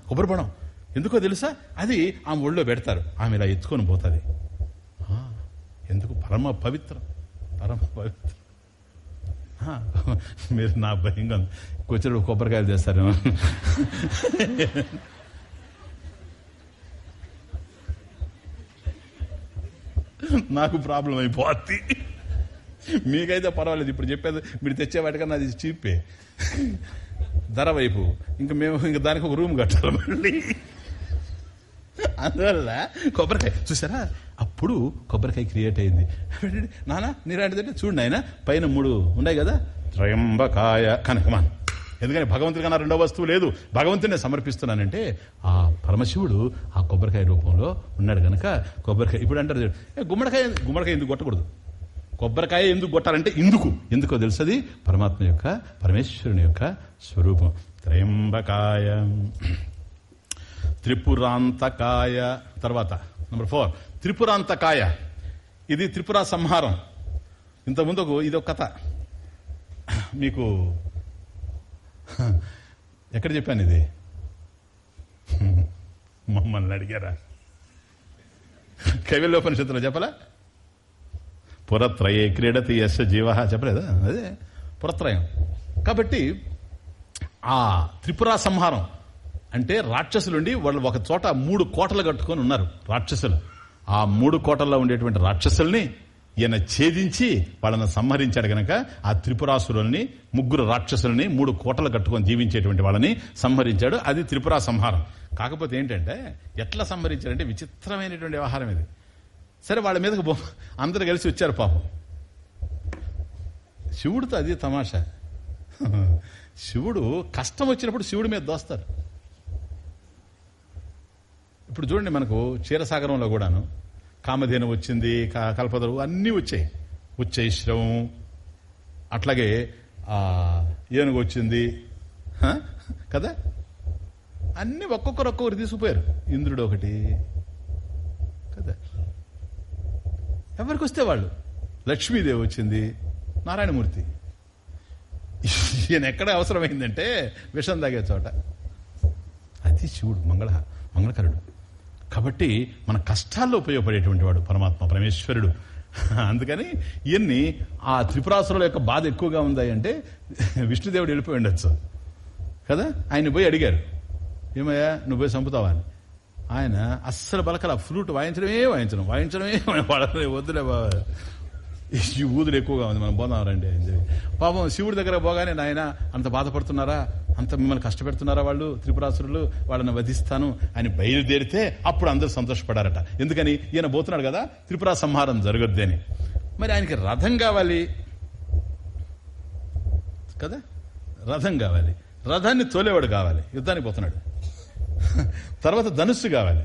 A: కొబ్బరి పడం ఎందుకో తెలుసా? అది ఆమె ఒళ్ళో పెడతారు. ఆమె ఇలా ఎత్తుకొని పోతుంది. ఎందుకు? పరమ పవిత్రం. పరమ పవిత్రం. మీరు నా భయంగా కూర్చోడు కొబ్బరికాయలు చేస్తారేమో నాకు ప్రాబ్లం అయిపోద్ది. మీకైతే పర్వాలేదు. ఇప్పుడు చెప్పేది మీరు తెచ్చే వాటికన్నా అది చీపే. ధర వైపు. ఇంకా మేము ఇంకా దానికి ఒక రూమ్ కట్టాలి మళ్ళీ. అందువల్ల కొబ్బరికాయ చూసారా? అప్పుడు కొబ్బరికాయ క్రియేట్ అయింది. నానా నీరాంటిదంటే చూడండి ఆయన పైన మూడు ఉన్నాయి కదా? త్రయంబకాయ కనకమాన్ ఎందుకని భగవంతుడి కన్నా రెండో వస్తువు లేదు. భగవంతుడిని సమర్పిస్తున్నానంటే ఆ పరమశివుడు ఆ కొబ్బరికాయ రూపంలో ఉన్నాడు కనుక కొబ్బరికాయ ఇప్పుడు అంటారు "ఏ, గుమ్మడికాయ గుమ్మడికాయ ఎందుకు కొట్టకూడదు? కొబ్బరికాయ ఎందుకు కొట్టాలంటే ఇందుకు ఎందుకో తెలుసది? పరమాత్మ యొక్క పరమేశ్వరుని యొక్క స్వరూపం. త్రయంబకాయ. త్రిపురాంతకాయ తర్వాత నెంబర్ ఫోర్ త్రిపురాంతకాయ. ఇది త్రిపుర సంహారం. ఇంతకుముందు ఇది ఒక కథ. మీకు ఎక్కడ చెప్పాను ఇది? మమ్మల్ని అడిగారా? కవిలోపనిషత్తులో చెప్పలే? పురత్రయే క్రీడతి ఎస్ జీవ. చెప్పలేదా? అదే పురత్రయం. కాబట్టి ఆ త్రిపుర సంహారం అంటే రాక్షసులుండి వాళ్ళు ఒక చోట మూడు కోటలు కట్టుకొని ఉన్నారు రాక్షసులు. ఆ మూడు కోటల్లో ఉండేటువంటి రాక్షసుల్ని ఈయన ఛేదించి వాళ్ళని సంహరించాడు గనక ఆ త్రిపురాసురుల్ని ముగ్గురు రాక్షసుల్ని మూడు కోటలు కట్టుకొని జీవించేటువంటి వాళ్ళని సంహరించాడు. అది త్రిపుర సంహారం. కాకపోతే ఏంటంటే ఎట్లా సంహరించాడంటే విచిత్రమైనటువంటి వ్యవహారం ఇది. సరే వాళ్ళ మీదకి అందరు కలిసి వచ్చారు పాపం. శివుడితో అది తమాషా. శివుడు కష్టం వచ్చినప్పుడు శివుడి మీద దోస్తారు. ఇప్పుడు చూడండి మనకు క్షీరసాగరంలో కూడాను కామధేను వచ్చింది కల్పదరు అన్నీ వచ్చాయి. ఉచ్చైశ్రవం అట్లాగే ఏనుగు వచ్చింది. కదా? అన్ని ఒక్కొక్కరు ఒక్కొక్కరు తీసుకుపోయారు. ఇంద్రుడు ఒకటి. కదా? ఎవరికి వస్తే వాళ్ళు? లక్ష్మీదేవి వచ్చింది. నారాయణమూర్తి. ఈయన ఎక్కడ అవసరమైందంటే విషం తాగే చోట. అది శివుడు మంగళ మంగళకరుడు. కాబట్టి మన కష్టాల్లో ఉపయోగపడేటువంటి వాడు పరమాత్మ పరమేశ్వరుడు. అందుకని ఇవన్నీ ఆ త్రిపురాసురుల యొక్క బాధ ఎక్కువగా ఉందాయి అంటే విష్ణుదేవుడు వెళ్ళిపోయి ఉండొచ్చు. కదా? ఆయన పోయి అడిగారు. ఏమయ్యా నువ్వు పోయి చంపుతావా అని. ఆయన అస్సలు బలకల ఫ్లూట్ వాయించడమే వాయించడం వాయించడమే వాడలే వద్దులే బాబా ఈ ఊదులు ఎక్కువగా ఉంది మనం పోదాం రండి పాపం శివుడి దగ్గర పోగానే నాయన అంత బాధపడుతున్నారా? అంత మిమ్మల్ని కష్టపెడుతున్నారా వాళ్ళు? త్రిపురాసురులు వాళ్ళని వధిస్తాను అని బయలుదేరితే అప్పుడు అందరూ సంతోషపడారట. ఎందుకని? ఈయన పోతున్నాడు కదా త్రిపుర సంహారం జరగద్ది అని. మరి ఆయనకి రథం కావాలి. కదా? రథం కావాలి. రథాన్ని తోలేవాడు కావాలి. యుద్ధానికి పోతున్నాడు. తర్వాత ధనుస్సు కావాలి.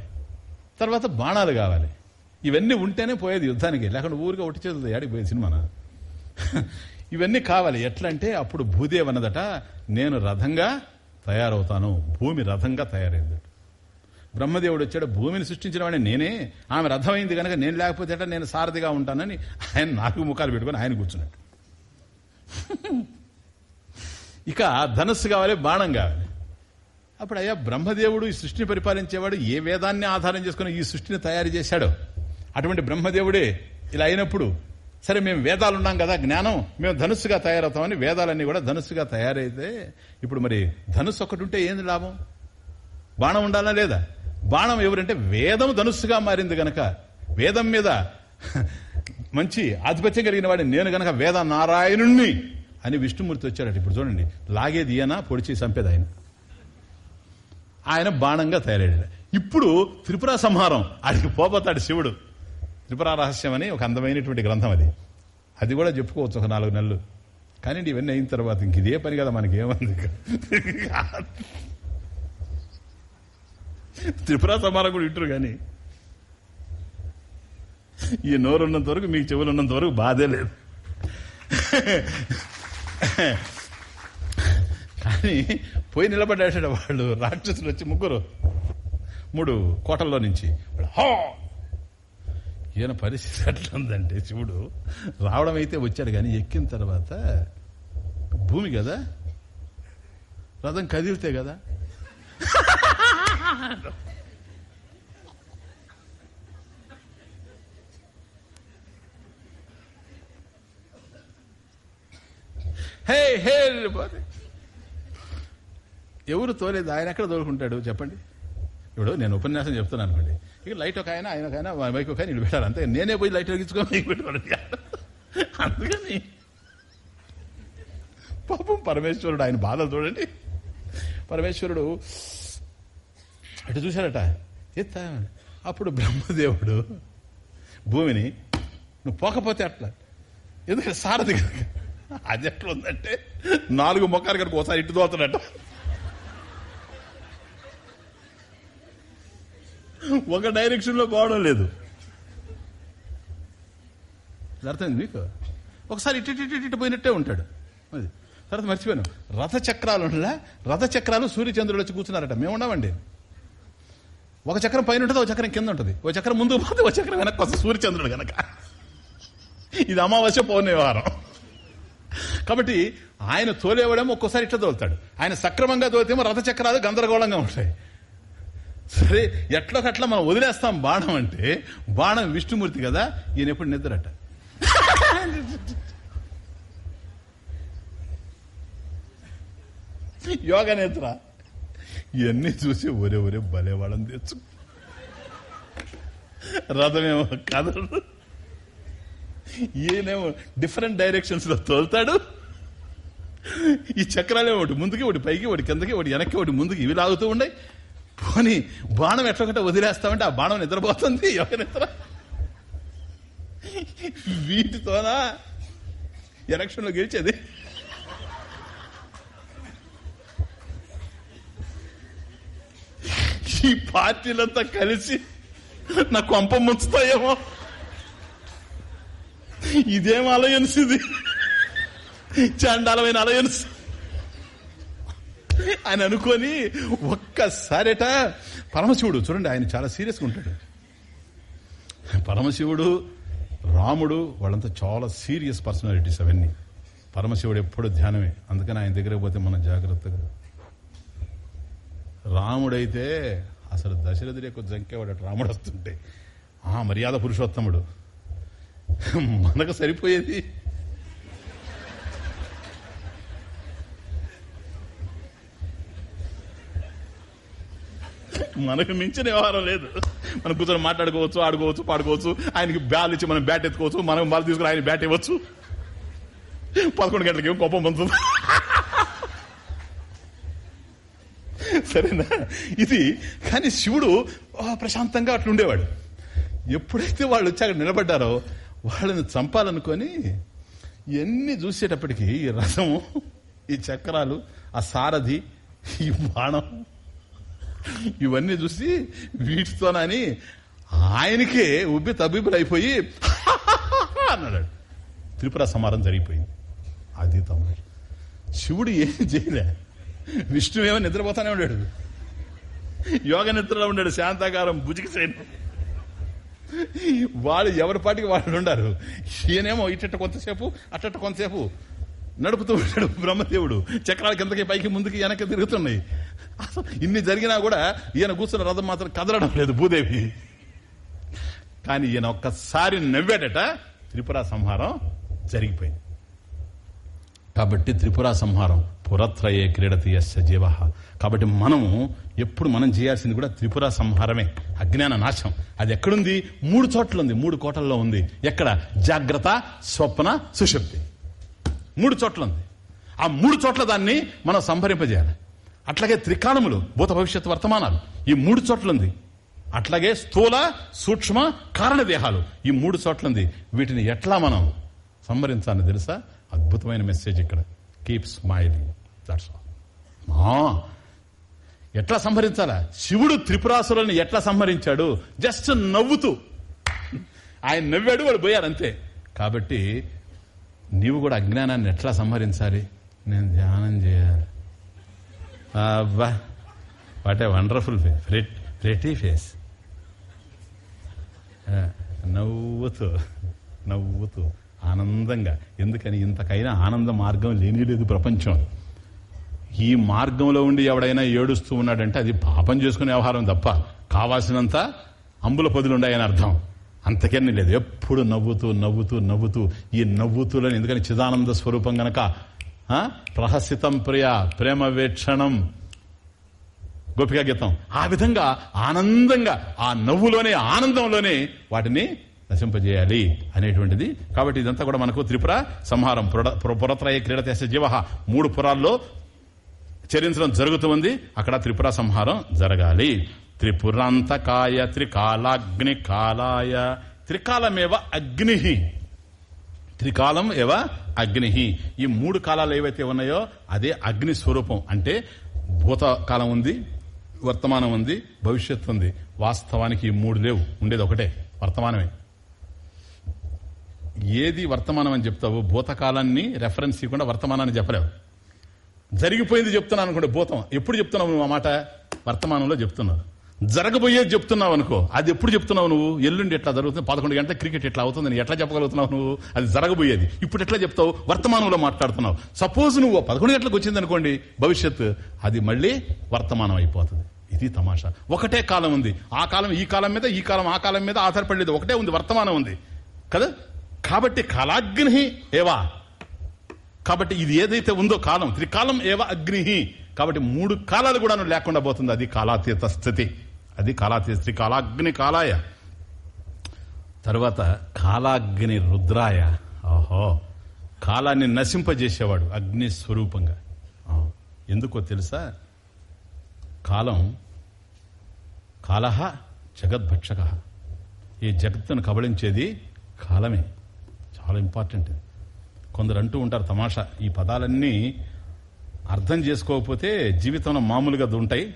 A: తర్వాత బాణాలు కావాలి. ఇవన్నీ ఉంటేనే పోయేది యుద్ధానికి. లేకుండా ఊరిగా ఒట్టి చేతుంది ఆడికి పోయేది సినిమానా? ఇవన్నీ కావాలి. ఎట్లా అంటే అప్పుడు భూదేవ్ అన్నదట నేను రథంగా తయారవుతాను. భూమి రథంగా తయారైందట. బ్రహ్మదేవుడు వచ్చాడు భూమిని సృష్టించిన వాడిని నేనే. ఆమె రథమైంది కనుక నేను లేకపోతే నేను సారథిగా ఉంటానని ఆయన నాలుగు ముఖాలు పెట్టుకొని ఆయన కూర్చున్నాడు. ఇక ధనస్సు కావాలి బాణం కావాలి. అప్పుడు అయ్యా బ్రహ్మదేవుడు ఈ సృష్టిని పరిపాలించేవాడు ఏ వేదాన్ని ఆధారం చేసుకుని ఈ సృష్టిని తయారు చేశాడో? అటువంటి బ్రహ్మదేవుడే ఇలా అయినప్పుడు సరే మేము వేదాలు ఉన్నాం కదా జ్ఞానం. మేము ధనుస్సుగా తయారవుతామని వేదాలన్నీ కూడా ధనుస్సుగా తయారైతే ఇప్పుడు మరి ధనుస్సు ఒకటి ఉంటే ఏంది లాభం? బాణం ఉండాలా లేదా? బాణం ఎవరంటే వేదం ధనుస్సుగా మారింది గనక. వేదం మీద మంచి ఆధిపత్యం కలిగిన వాడిని నేను గనక వేద నారాయణుణ్ణి అని విష్ణుమూర్తి వచ్చాడట. ఇప్పుడు చూడండి లాగేది ఈయన పొడిచి చంపేది ఆయన. ఆయన బాణంగా తయారయ్యాడు ఇప్పుడు త్రిపుర సంహారం ఆడికి పోపోతాడు శివుడు. త్రిపుర రహస్యం అని ఒక అందమైనటువంటి గ్రంథం అది. అది కూడా చెప్పుకోవచ్చు ఒక నాలుగు నెలలు. కానీ ఇవన్నీ అయిన తర్వాత ఇంక ఇదే పని కదా మనకి ఏమంది త్రిపుర సమానం కూడా ఇంటారు కానీ ఈ నోరున్నంత వరకు మీకు చెవులు ఉన్నంత వరకు బాధే లేదు. కానీ పోయి నిలబడ్డాడు వాళ్ళు. రాక్షసులు వచ్చి ముగ్గురు. మూడు కోటల్లో నుంచి. వాళ్ళు, హో ఈయన పరిస్థితి ఎట్లా ఉందంటే శివుడు రావడం అయితే వచ్చాడు కానీ ఎక్కిన తర్వాత భూమి కదా? రథం కదిలితే కదా? హే హే ఎవరు తోలేదు ఆయన ఎక్కడ తోలుకుంటాడు? చెప్పండి. ఇప్పుడు నేను ఉపన్యాసం చెప్తున్నాను అనుకోండి. ఇక లైట్ ఒక ఆయన ఆయన ఒక ఆయన మైక్ ఒక ఆయన ఇల్లు అంతే. నేనే పోయి లైట్ వెలిగించుకొని మైక్ పెట్టుకోవాలి అందుకని పాపం పరమేశ్వరుడు ఆయన బాధలు చూడండి. పరమేశ్వరుడు అటు చూశాడట. ఎత్త? అప్పుడు బ్రహ్మదేవుడు భూమిని నువ్వు పోకపోతే అట్లా. ఎందుకంటే సారథి కనుక? అది ఎట్లా ఉందంటే నాలుగు మొక్కలు కనుక ఒకసారి ఇటు దోతాడట ఒక డైరెక్షన్లో పోవడం లేదు. ఇది అర్థమైంది మీకు? ఒకసారి ఇటు ఇటు ఇటు పోయినట్టే ఉంటాడు. అది. తర్వాత మర్చిపోయాను. రథచక్రాలు ఉండలా రథ సూర్యచంద్రుడు వచ్చి కూర్చున్నారట. మేము ఉండమండి. ఒక చక్రం పైన ఉంటుంది ఒక చక్రం కింద ఉంటుంది. ఒక చక్రం ముందుకు పోతే ఒక చక్రం వెనక్కి వస్తుంది సూర్యచంద్రుడు కనుక ఇది అమావాస్య పౌర్ణమి వారం. కాబట్టి ఆయన తోలేవడేమో ఒక్కోసారి ఇట్లా తోలుతాడు. ఆయన సక్రమంగా తోలితేమో రథచక్రాలు గందరగోళంగా ఉంటాయి. సరే ఎట్లొకట్లా మనం వదిలేస్తాం బాణం అంటే బాణం విష్ణుమూర్తి కదా ఈయన ఎప్పుడు నిద్రట. యోగ నిద్ర ఇవన్నీ చూసి ఒరే ఒరే భలే వాళ్ళని తెచ్చు. రథమేమో కదలదు ఈయనేమో డిఫరెంట్ డైరెక్షన్స్లో తోలుతాడు. ఈ చక్రాలే ఒకటి ముందుకి ఒకటి పైకి ఒకటి కిందకి ఒకటి వెనక్కి ఒకటి ముందుకి ఇవి లాగుతూ ఉన్నాయి. పోనీ బాణం ఎట్లొకట వదిలేస్తామంటే ఆ బాణం నిద్రపోతుంది. ఎవరి నిద్ర? వీటితోనా? ఎలక్షన్లో గెలిచేది. ఈ పార్టీలంతా కలిసి నా కొంప ముంచుతాయేమో. ఇదేం అలయన్స్ ఇది? చండాలమైన అలయన్స్. ఆయన అనుకొని ఒక్కసారిట పరమశివుడు చూడండి ఆయన చాలా సీరియస్గా ఉంటాడు. పరమశివుడు రాముడు వాళ్ళంతా చాలా సీరియస్ పర్సనాలిటీస్ అవన్నీ. పరమశివుడు ఎప్పుడు ధ్యానమే. అందుకని ఆయన దగ్గరకు పోతే మనం జాగ్రత్తగా. రాముడైతే అసలు దశరథుడు ఎక్కువ జంకేవాడు రాముడు వస్తుంటే. ఆ మర్యాద పురుషోత్తముడు. మనకు సరిపోయేది మనకు మించిన వ్యవహారం లేదు. మనం కూర్చొని మాట్లాడుకోవచ్చు ఆడుకోవచ్చు పాడుకోవచ్చు ఆయనకి బ్యాల్ ఇచ్చి మనం బ్యాట్ ఎత్తుకోవచ్చు మనం బాల్ తీసుకుని ఆయన బ్యాట్ ఇవ్వచ్చు. పదకొండు గంటలకి ఏం కోపం పొందుతుంది సరేనా? ఇది కానీ శివుడు ప్రశాంతంగా అట్లుండేవాడు ఎప్పుడైతే వాళ్ళు వచ్చి అక్కడ నిలబడ్డారో వాళ్ళని చంపాలనుకొని ఎన్ని చూసేటప్పటికి ఈ రథము ఈ చక్రాలు ఆ సారథి ఈ బాణం ఇవన్నీ చూసి వీటితోనని ఆయనకే ఉబ్బి తబ్బిబ్బులు అయిపోయి అన్నాడు. త్రిపుర సమారం జరిగిపోయింది. అది తమ్ముడు. శివుడు ఏం చేయలే. విష్ణు ఏమో నిద్రపోతానే ఉన్నాడు యోగ నిద్రలో ఉన్నాడు శాంతాకారం భుజికి సైన్యం వాళ్ళు ఎవరి పాటికి వాళ్ళు ఉండారు? ఈయనేమో ఇట్ట కొంతసేపు అట్ట కొంతసేపు నడుపుతూ ఉంటాడు బ్రహ్మదేవుడు. చక్రాల కిందకి పైకి ముందుకి వెనక్కి తిరుగుతున్నాయి. అసలు ఇన్ని జరిగినా కూడా ఈయన కూర్చున్న రథం మాత్రం కదలడం లేదు భూదేవి. కానీ ఈయన ఒక్కసారి నవ్వాడట త్రిపుర సంహారం జరిగిపోయింది. కాబట్టి త్రిపుర సంహారం పురత్రయే క్రీడతి యస్య జీవ. కాబట్టి మనము ఎప్పుడు మనం చేయాల్సింది కూడా త్రిపుర సంహారమే. అజ్ఞాన నాశం. అది ఎక్కడుంది? మూడు చోట్ల ఉంది మూడు కోటల్లో ఉంది. ఎక్కడ? జాగ్రత్త స్వప్న సుషుప్తి మూడు చోట్ల ఉంది ఆ మూడు చోట్ల దాన్ని మనం సంభరింపజేయాలి అట్లాగే త్రికాణములు భూత భవిష్యత్ వర్తమానాలు. ఈ మూడు చోట్లంది. అట్లాగే స్థూల సూక్ష్మ కారణదేహాలు. ఈ మూడు చోట్లంది. వీటిని ఎట్లా మనం సంభరించాలని తెలుసా? అద్భుతమైన మెసేజ్ ఇక్కడ. కీప్ స్మైలింగ్ దట్స్ ఎట్లా సంహరించాలా? శివుడు త్రిపురాసురుల్ని ఎట్లా సంహరించాడు? జస్ట్ నవ్వుతూ. ఆయన నవ్వాడు వాడు పోయారు అంతే. కాబట్టి నీవు కూడా అజ్ఞానాన్ని ఎట్లా సంహరించాలి? నేను ధ్యానం చేయాలి. అబ్బా what a wonderful face pretty face నవ్వుతూ నవ్వుతూ ఆనందంగా. ఎందుకని? ఇంతకైనా ఆనంద మార్గం లేని లేదు ప్రపంచం. ఈ మార్గంలో ఉండి ఎవడైనా ఏడుస్తూ ఉన్నాడంటే అది పాపం చేసుకునే వ్యవహారం తప్ప కావాల్సినంత అంబుల పొదులు ఉన్నాయని అర్థం. అంతకన్నీ లేదు. ఎప్పుడు నవ్వుతూ నవ్వుతూ నవ్వుతూ ఈ నవ్వుతూలని ఎందుకని చిదానంద స్వరూపం గనక ప్రహసితం ప్రియ ప్రేమ వేక్షణం గోపికా గీతం ఆ విధంగా ఆనందంగా ఆ నవ్వులోనే ఆనందంలోనే వాటిని నశింపజేయాలి అనేటువంటిది. కాబట్టి ఇదంతా కూడా మనకు త్రిపుర సంహారం పుర- పుర- పురత్రయ క్రీడతేస జీవ. మూడు పురాల్లో చరించడం జరుగుతుంది అక్కడ త్రిపుర సంహారం జరగాలి. త్రిపురాంతకాయ త్రికాలాగ్ని కాలాయ త్రికాలమేవ అగ్ని. త్రికాలం ఏవ? అగ్ని. ఈ మూడు కాలాలు ఏవైతే ఉన్నాయో అదే అగ్ని స్వరూపం. అంటే భూతకాలం ఉంది వర్తమానం ఉంది భవిష్యత్తు ఉంది. వాస్తవానికి ఈ మూడు లేవు. ఉండేది ఒకటే. వర్తమానమే. ఏది వర్తమానం అని చెప్తావు? భూతకాలాన్ని రెఫరెన్స్ ఇవ్వకుండా వర్తమానాన్ని చెప్పలేవు. జరిగిపోయింది చెప్తున్నాను అనుకోండి భూతం. ఎప్పుడు చెప్తున్నావు నువ్వు ఆ మాట? వర్తమానంలో చెప్తున్నారు. జరగబోయేది చెప్తున్నావు అనుకో. అది ఎప్పుడు చెప్తున్నావు నువ్వు? ఎల్లుండి ఎట్లా జరుగుతుంది? పదకొండు గంటల క్రికెట్ ఎట్లా అవుతుంది? నేను ఎట్లా చెప్పగలుగుతున్నావు నువ్వు? అది జరగబోయేది. ఇప్పుడు ఎట్లా చెప్తావు? వర్తమానంలో మాట్లాడుతున్నావు. సపోజ్ నువ్వు పదకొండు గంటలకు వచ్చింది అనుకోండి భవిష్యత్తు అది మళ్ళీ వర్తమానం అయిపోతుంది. ఇది తమాషా. ఒకటే కాలం ఉంది. ఆ కాలం ఈ కాలం మీద ఈ కాలం ఆ కాలం మీద ఆధారపడలేదు. ఒకటే ఉంది వర్తమానం ఉంది. కదా? కాబట్టి కాలాగ్ని ఏవా? కాబట్టి ఇది ఏదైతే ఉందో కాలం త్రికాలం ఏవ అగ్ని కాబట్టి మూడు కాలాలు కూడా లేకుండా పోతుంది. అది కాలాతీత స్థితి. అది కాలాతీత శ్రీ కాలాగ్ని కాలాయ. తర్వాత కాలాగ్ని రుద్రాయ. ఓహో. కాలాన్ని నశింపజేసేవాడు అగ్ని స్వరూపంగా. ఎందుకో తెలుసా? కాలం కాలహ జగద్భక్షక ఈ జగత్తును కబళించేది కాలమే. చాలా ఇంపార్టెంట్ కొందరు అంటూ ఉంటారు తమాషా ఈ పదాలన్నీ అర్థం చేసుకోకపోతే జీవితంలో మామూలుగా ఉంటాయి.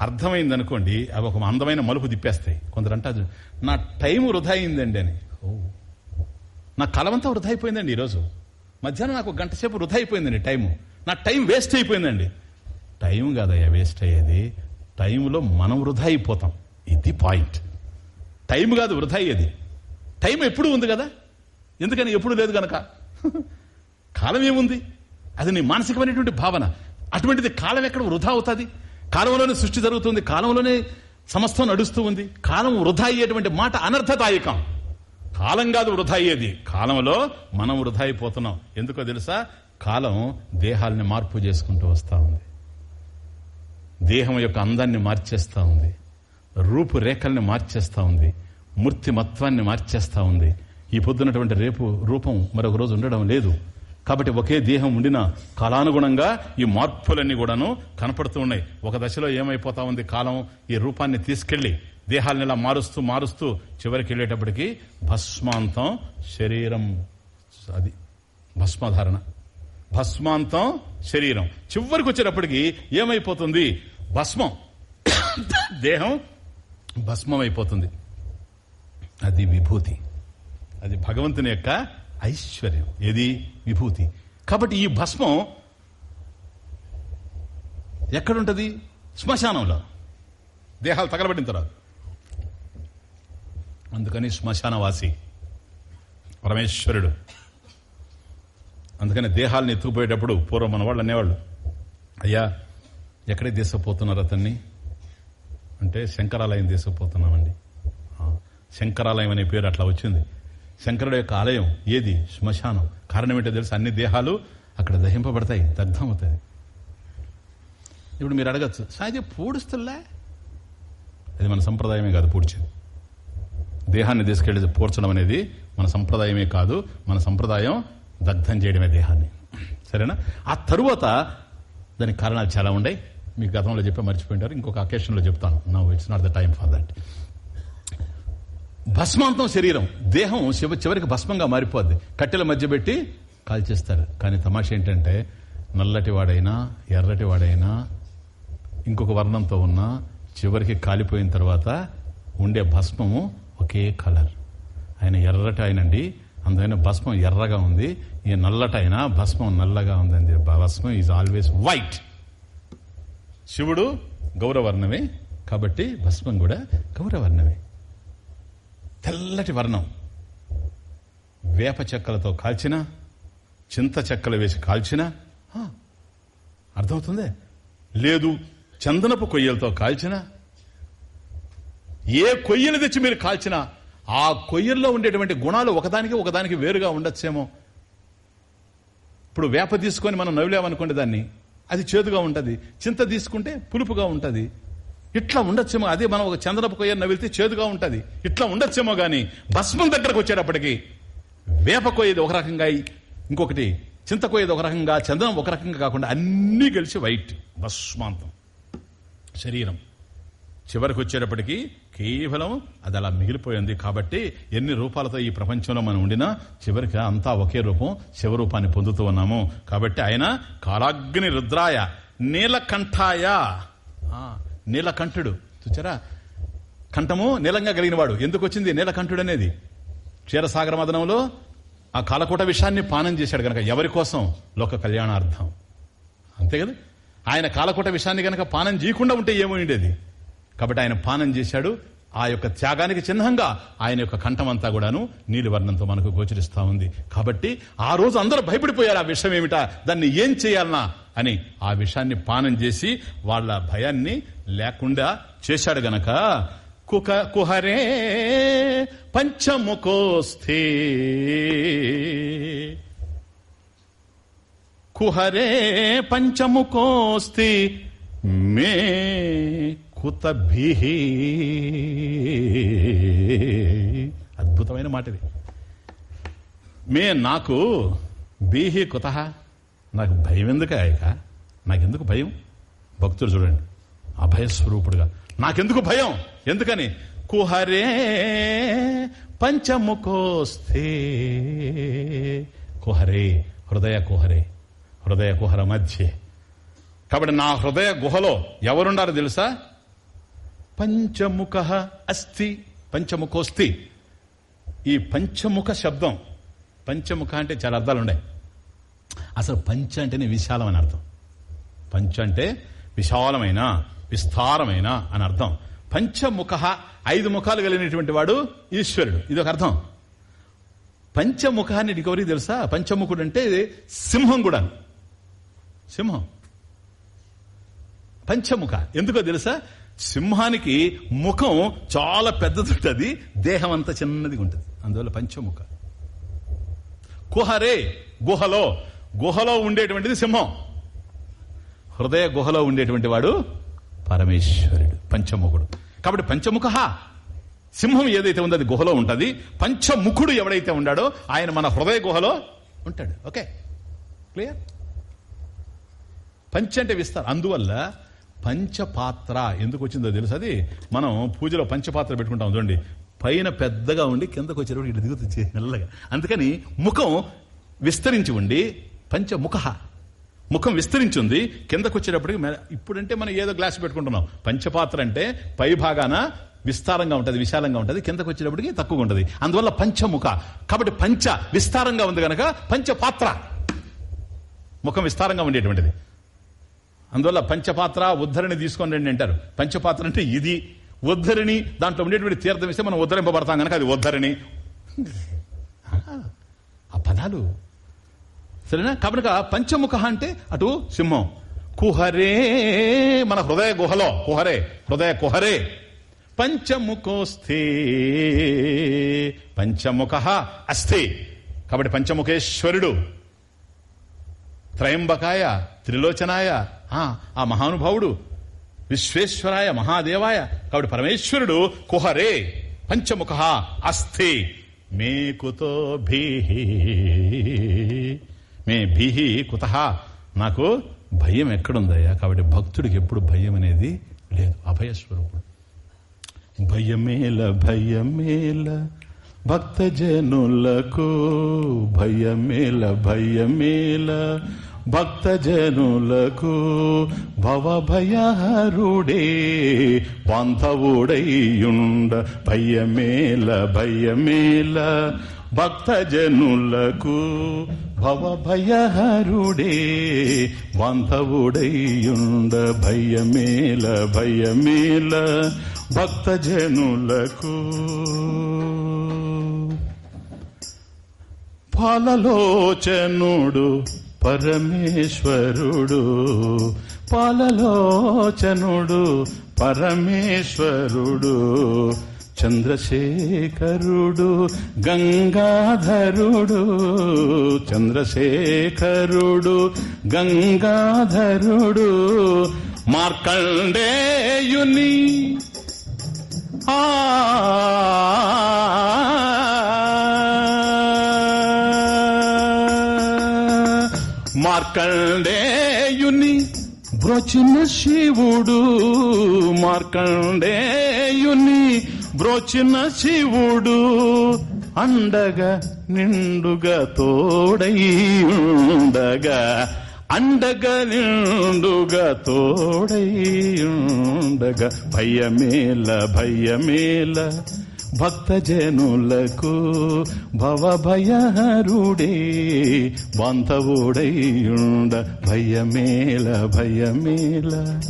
A: అర్థమైంది అనుకోండి అవి ఒక అందమైన మలుపు తిప్పేస్తాయి. కొందరు నా టైం వృధా అయిందండి అని. ఓ. నా కలవంతా వృధా అయిపోయిందండి ఈరోజు. మధ్యాహ్నం నాకు ఒక గంట సేపు వృధా అయిపోయిందండి టైము. నా టైం వేస్ట్ అయిపోయిందండి. టైం కాదయ్యా వేస్ట్ అయ్యేది. టైంలో మనం వృధా అయిపోతాం. ఇది పాయింట్. టైం కాదు వృధా అయ్యేది. టైం ఎప్పుడు ఉంది కదా? ఎందుకని ఎప్పుడు లేదు గనక? కాలం ఏముంది? అది నీ మానసికమైనటువంటి భావన. అటువంటిది కాలం ఎక్కడ వృధా అవుతుంది? కాలంలోనే సృష్టి జరుగుతుంది కాలంలోనే సమస్తం నడుస్తూ ఉంది. కాలం వృధా అయ్యేటువంటి మాట అనర్థదాయకం. కాలం కాదు వృధా అయ్యేది. కాలంలో మనం వృధా అయిపోతున్నాం. ఎందుకో తెలుసా? కాలం దేహాల్ని మార్పు చేసుకుంటూ వస్తా ఉంది. దేహం యొక్క అందాన్ని మార్చేస్తా ఉంది. రూపురేఖల్ని మార్చేస్తా ఉంది. మూర్తిమత్వాన్ని మార్చేస్తా ఉంది. ఈ పొద్దున్నటువంటి రేపు రూపం మరొక రోజు ఉండడం లేదు. కాబట్టి ఒకే దేహం ఉండిన కాలానుగుణంగా ఈ మార్పులన్నీ కూడాను కనపడుతూ ఉన్నాయి. ఒక దశలో ఏమైపోతా ఉంది కాలం? ఈ రూపాన్ని తీసుకెళ్ళి దేహాలను ఇలా మారుస్తూ మారుస్తూ చివరికి వెళ్ళేటప్పటికి భస్మాంతం శరీరం. అది భస్మధారణ. భస్మాంతం శరీరం. చివరికి వచ్చేటప్పటికి ఏమైపోతుంది? భస్మం. దేహం భస్మం అయిపోతుంది అది విభూతి. అది భగవంతుని యొక్క ఐశ్వర్యం ఏది? విభూతి. కాబట్టి ఈ భస్మం ఎక్కడుంటది? శ్మశానంలో. దేహాలు తగలబడిన తర్వాత. అందుకని శ్మశానవాసి పరమేశ్వరుడు. అందుకని దేహాలను ఎత్తుకుపోయేటప్పుడు పూర్వం మన వాళ్ళు అనేవాళ్ళు అయ్యా ఎక్కడికి తీసుకుపోతున్నారు అతన్ని? అంటే శంకరాలయం తీసుకుపోతున్నామండి. శంకరాలయం అనే పేరు అట్లా వచ్చింది. శంకరుడు యొక్క ఆలయం ఏది? శ్మశానం. కారణం ఏంటో తెలుసు? అన్ని దేహాలు అక్కడ దహింపబడతాయి దగ్ధం అవుతాయి ఇప్పుడు మీరు అడగచ్చు సాయిజీ పూడుస్తుల్లా అది మన సంప్రదాయమే కాదు పూడ్చేది. దేహాన్ని తీసుకెళ్ళి పూడ్చడం అనేది మన సంప్రదాయమే కాదు మన సంప్రదాయం దగ్ధం చేయడమే దేహాన్ని. సరేనా? ఆ తరువాత దానికి కారణాలు చాలా ఉన్నాయి. మీకు గతంలో చెప్పే మర్చిపోయింటారు. ఇంకొక అకేషన్లో చెప్తాను. నా it's not the time for that భస్మాంతం శరీరం. దేహం శివ చివరికి భస్మంగా మారిపోద్ది. కట్టెల మధ్య పెట్టి కాల్చేస్తారు. కానీ తమాష ఏంటంటే నల్లటి వాడైనా ఎర్రటి వాడైనా ఇంకొక వర్ణంతో ఉన్న చివరికి కాలిపోయిన తర్వాత ఉండే భస్మము ఒకే కలర్. ఆయన ఎర్రటి ఆయనండి అందుకని భస్మం ఎర్రగా ఉంది. ఈ నల్లటైన భస్మం నల్లగా ఉందండి. భస్మం ఈజ్ ఆల్వేస్ వైట్. శివుడు గౌరవర్ణమే. కాబట్టి భస్మం కూడా గౌరవర్ణమే. తెల్లటి వర్ణం. వేప చెక్కలతో కాల్చిన చింత చెక్కలు వేసి కాల్చిన అర్థమవుతుంది? లేదు చందనపు కొయ్యలతో కాల్చిన ఏ కొయ్యలు తెచ్చి మీరు కాల్చినా ఆ కొయ్యల్లో ఉండేటువంటి గుణాలు ఒకదానికి ఒకదానికి వేరుగా ఉండొచ్చేమో. ఇప్పుడు వేప తీసుకొని మనం నవ్వులేమనుకోండి దాన్ని అది చేదుగా ఉంటుంది. చింత తీసుకుంటే పులుపుగా ఉంటుంది. ఇట్లా ఉండొచ్చేమో అదే మనం ఒక చంద్రపు కొయ్య వెళ్తే చేదుగా ఉంటుంది. ఇట్లా ఉండొచ్చేమో గాని భస్మం దగ్గరకు వచ్చేటప్పటికి వేప కొయ్యది ఒక రకంగా ఇంకొకటి చింత కొయ్యది ఒక రకంగా చందనం ఒక రకంగా కాకుండా అన్నీ కలిసి వైట్ భస్మాంతం. శరీరం. చివరికి వచ్చేటప్పటికి కేవలం అది అలా మిగిలిపోయింది కాబట్టి ఎన్ని రూపాలతో ఈ ప్రపంచంలో మనం ఉండినా చివరికి అంతా ఒకే రూపం శివరూపాన్ని పొందుతూ ఉన్నాము. కాబట్టి ఆయన కాలాగ్ని రుద్రాయ నీలకంఠాయ. నీలకంఠుడు. చూచారా? కంఠము నీలంగా కలిగినవాడు. ఎందుకు వచ్చింది నీలకంఠుడు అనేది? క్షీరసాగర మదనంలో ఆ కాలకూట విషయాన్ని పానం చేశాడు గనక. ఎవరి కోసం? లోక కళ్యాణార్థం. అంతే కదా? ఆయన కాలకూట విషయాన్ని గనక పానం చేయకుండా ఉంటే ఏమో ఉండేది? కాబట్టి ఆయన పానం చేశాడు. ఆ యొక్క త్యాగానికి చిహ్నంగా ఆయన యొక్క కంఠం అంతా కూడాను నీలివర్ణంతో మనకు గోచరిస్తూ ఉంది. కాబట్టి ఆ రోజు అందరూ భయపడిపోయారు ఆ విషయం ఏమిటా? దాన్ని ఏం చేయాలన్నా అని ఆ విషయాన్ని పానం చేసి వాళ్ళ భయాన్ని లేకుండా చేశాడు గనక కుక కుహరే పంచముఖోస్థే. కుహరే పంచముఖోస్తి మే కుతభి అద్భుతమైన మాట ఇది మే నాకు బీహి కుత. నాకు భయం ఎందుకు ఆయక? నాకెందుకు భయం? భక్తులు చూడండి. అభయస్వరూపుడుగా. నాకెందుకు భయం? ఎందుకని? కుహరే పంచముకోస్తే కుహరే హృదయ కుహరే హృదయ కుహర మధ్య. కాబట్టి నా హృదయ గుహలో ఎవరుండారు తెలుసా? పంచముఖ అస్థి పంచముఖోస్తి ఈ పంచముఖ శబ్దం పంచముఖ అంటే చాలా అర్థాలు ఉన్నాయి అసలు పంచ అంటేనే విశాలం అని అర్థం. పంచ అంటే విశాలమైన విస్తారమైన అని అర్థం. పంచముఖ ఐదు ముఖాలు కలిగినటువంటి వాడు ఈశ్వరుడు. ఇది ఒక అర్థం. పంచముఖాన్ని నీకెవరికి తెలుసా? పంచముఖుడు అంటే సింహం కూడా. సింహం. పంచముఖ. ఎందుకో తెలుసా? సింహానికి ముఖం చాలా పెద్దది ఉంటుంది దేహం అంత చిన్నదిగా ఉంటుంది అందువల్ల పంచముఖ. కుహరే గుహలో. గుహలో ఉండేటువంటిది సింహం. హృదయ గుహలో ఉండేటువంటి వాడు పరమేశ్వరుడు పంచముఖుడు. కాబట్టి పంచముఖ సింహం ఏదైతే ఉందో అది గుహలో ఉంటుంది. పంచముఖుడు ఎవడైతే ఉన్నాడో ఆయన మన హృదయ గుహలో ఉంటాడు. ఓకే? క్లియర్? పంచ అంటే విస్తారు. అందువల్ల పంచపాత్ర. ఎందుకు వచ్చిందో తెలుసు అది? మనం పూజలో పంచపాత్ర పెట్టుకుంటాం చూడండి. పైన పెద్దగా ఉండి కిందకు వచ్చేటప్పుడు ఇటు దిగుతుంది మెల్లగా. అందుకని ముఖం విస్తరించి ఉండి పంచముఖ. ముఖం విస్తరించింది కిందకు వచ్చేటప్పటికి మె- ఇప్పుడంటే మనం ఏదో గ్లాస్ పెట్టుకుంటున్నాం. పంచపాత్ర అంటే పై భాగాన విస్తారంగా ఉంటుంది విశాలంగా ఉంటుంది కిందకు వచ్చేటప్పటికి తక్కువగా ఉంటుంది. అందువల్ల పంచముఖ. కాబట్టి పంచ విస్తారంగా ఉంది గనక పంచపాత్ర. ముఖం విస్తారంగా ఉండేటువంటిది. అందువల్ల పంచపాత్ర ఉద్ధరణి తీసుకొని రండి అంటారు. పంచపాత్ర అంటే ఇది. ఉద్ధరిణి దాంట్లో ఉండేటువంటి తీర్థం ఇస్తే మనం ఉద్ధరింపబడతాం కనుక అది ఉద్ధరిణి. ఆ పదాలు సరేనా? కాబట్టి పంచముఖ అంటే అటు సింహం. కుహరే మన హృదయ గుహలో కుహరే హృదయ కుహరే. పంచముఖోస్తే పంచముఖ అస్థి. కాబట్టి పంచముఖేశ్వరుడు. త్రయంబకాయ త్రిలోచనాయ ఆ, ఆ మహానుభావుడు విశ్వేశ్వరాయ మహాదేవాయ కాబట్టి పరమేశ్వరుడు కుహరే పంచముఖ అస్థి మే కుతో భీహి. మే భీహి కుత. నాకు భయం ఎక్కడుందయ్యా? కాబట్టి భక్తుడికి ఎప్పుడు భయం అనేది లేదు. అభయస్వరూపుడు భయమేల భయమేల భక్తజనులకు భయమేల భయమేల భక్తజనులకు భవభయహరుడే పంతవుడయ్యుండ భయమేల భయమేల. భక్తజనులకు భవభయహరుడే బాంధవుడైయుండ భయమేల భయమేల. భక్తజనులకు పాలలోచనుడు పరమేశ్వరుడు పాలలోచనుడు పరమేశ్వరుడు చంద్రశేఖరుడు గంగాధరుడు చంద్రశేఖరుడు గంగాధరుడు మార్కండేయుని ఆ మార్కండేయుని. బ్రోచిన శివుడు మార్కండేయుని. బ్రోచిన శివుడు అండగా నిండుగా తోడై ఉండగా అండగా నిండుగా తోడై ఉండగా. భయమేల భయమేల భక్తజనులకు భవ భయహరుడే బాంధవుడైయుండ భయమేల భయమేల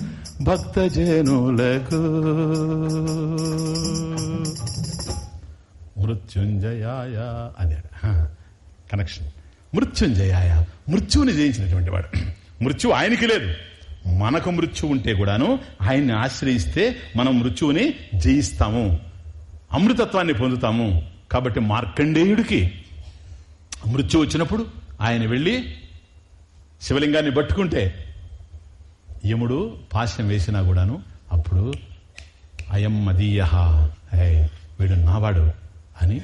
A: భక్తజనులకు. మృత్యుంజయాయ అదే కనెక్షన్ మృత్యుంజయాయ మృత్యువుని జయించినటువంటి వాడు. మృత్యు ఆయనకి లేదు. మనకు మృత్యు ఉంటే కూడాను ఆయన్ని ఆశ్రయిస్తే మనం మృత్యువుని జయిస్తాము. అమృతత్వాన్ని పొందుతాము కాబట్టి మార్కండేయుడికి మృత్యు వచ్చినప్పుడు ఆయన వెళ్ళి శివలింగాన్ని పట్టుకుంటే యముడు పాశం వేసినా కూడాను అప్పుడు అయం మదీయ వీడు నావాడు అని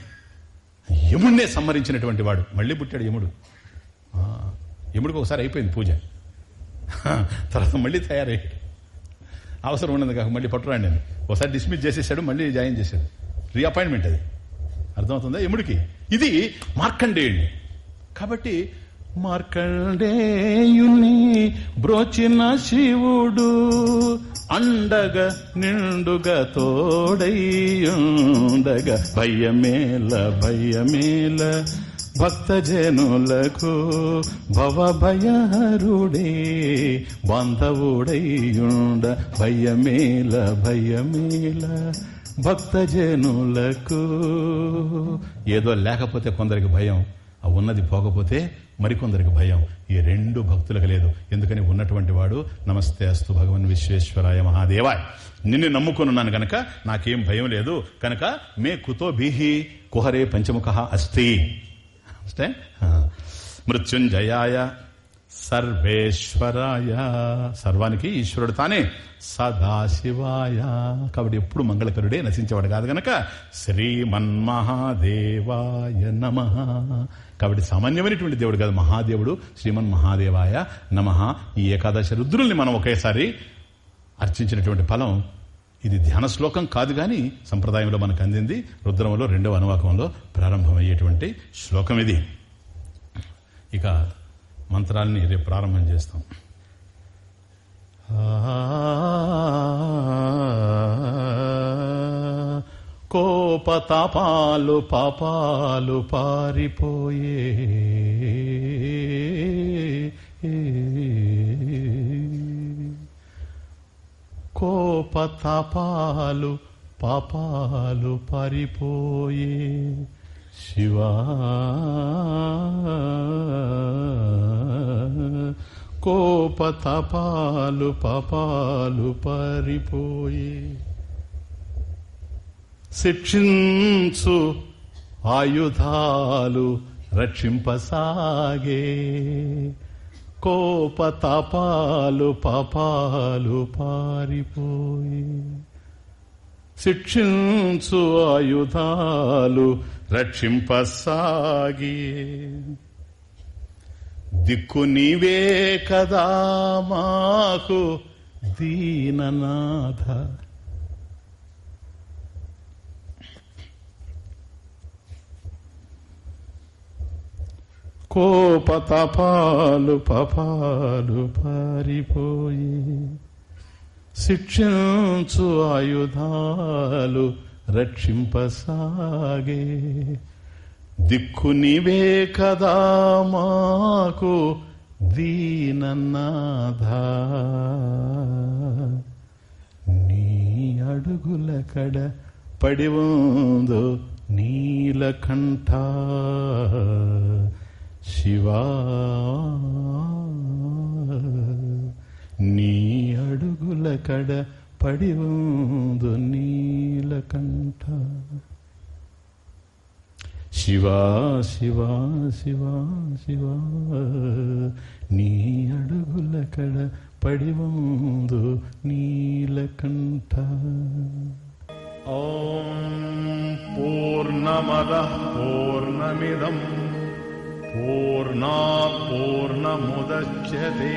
A: యముడినే సంహరించినటువంటి వాడు. మళ్ళీ పుట్టాడు యముడు. యముడికి ఒకసారి అయిపోయింది పూజ. తర్వాత మళ్ళీ తయారయ్యాడు. అవసరం ఉన్నది కాక మళ్ళీ పట్టురాండి అని. ఒకసారి డిస్మిస్ చేసేసాడు మళ్ళీ జాయిన్ చేశాడు. రీఅపాయింట్మెంట్ అది. అర్థమవుతుందా? యముడికి. ఇది మార్కండేయుణ్ణి. కాబట్టి మార్కండేయుని బ్రోచిన శివుడు అండగా నిండుగా తోడైయుండగా భయమేల భయమేల భక్తజనులకు భవ భయహరుడే బాంధవుడైయుండ భయమేల భయమేల భక్తజనులకు. ఏదో లేకపోతే కొందరికి భయం ఆ ఉన్నది పోకపోతే మరికొందరికి భయం. ఈ రెండు భక్తులకు లేదు. ఎందుకని ఉన్నటువంటి వాడు నమస్తే అస్తు భగవన్ విశ్వేశ్వరాయ మహాదేవాయ్. నిన్ను నమ్ముకున్నాను కనుక నాకేం భయం లేదు. కనుక మే కుతో బీహి కుహరే పంచముఖ అస్తి. మృత్యుంజయాయ సర్వేశ్వరాయ. సర్వానికి ఈశ్వరుడు తానే. సదాశివాయ. కాబట్టి ఎప్పుడు మంగళకరుడే నశించేవాడు కాదు గనక శ్రీమన్మహాదేవాయ నమ. కాబట్టి సామాన్యమైనటువంటి దేవుడు కాదు మహాదేవుడు శ్రీమన్ మహాదేవాయ నమ. ఈ ఏకాదశి రుద్రుల్ని మనం ఒకేసారి అర్చించినటువంటి ఫలం ఇది ధ్యాన శ్లోకం కాదు కానీ సంప్రదాయంలో మనకు అందింది. రుద్రములో రెండవ అనువాకంలో ప్రారంభమయ్యేటువంటి శ్లోకం ఇది. ఇక మంత్రాన్ని రేపు ప్రారంభం చేస్తాం. కోపతాపాలు పాపాలు పారిపోయే కోపతాపాలు పాపాలు పారిపోయే శివా. కోపతపాలు పపాలు పారిపోయి శిక్షించు ఆయుధాలు రక్షింపసాగే. కోపతపాలు పపాలు పారిపోయి శిక్షించు ఆయుధాలు రక్షింపసాగి. దిక్కు నీవే కదా మాకు దీననాథ. కోపతపాలు పపాలు పారిపోయి శిక్షించు ఆయుధాలు రక్షింపసాగే. దిక్కు నీవే కదా మాకు దీననాథ. నీ అడుగుల కడ పడివందో నీలకంఠ శివా. నీ అడుగుల కడ పడి ఉందో నీలకంఠ. శివా శివా శివా శివా నీ అడుగుల కడ పడి ఉందో నీలకంఠ. ఓం పూర్ణమద పూర్ణమిదం. పూర్ణా పూర్ణముద్యతే.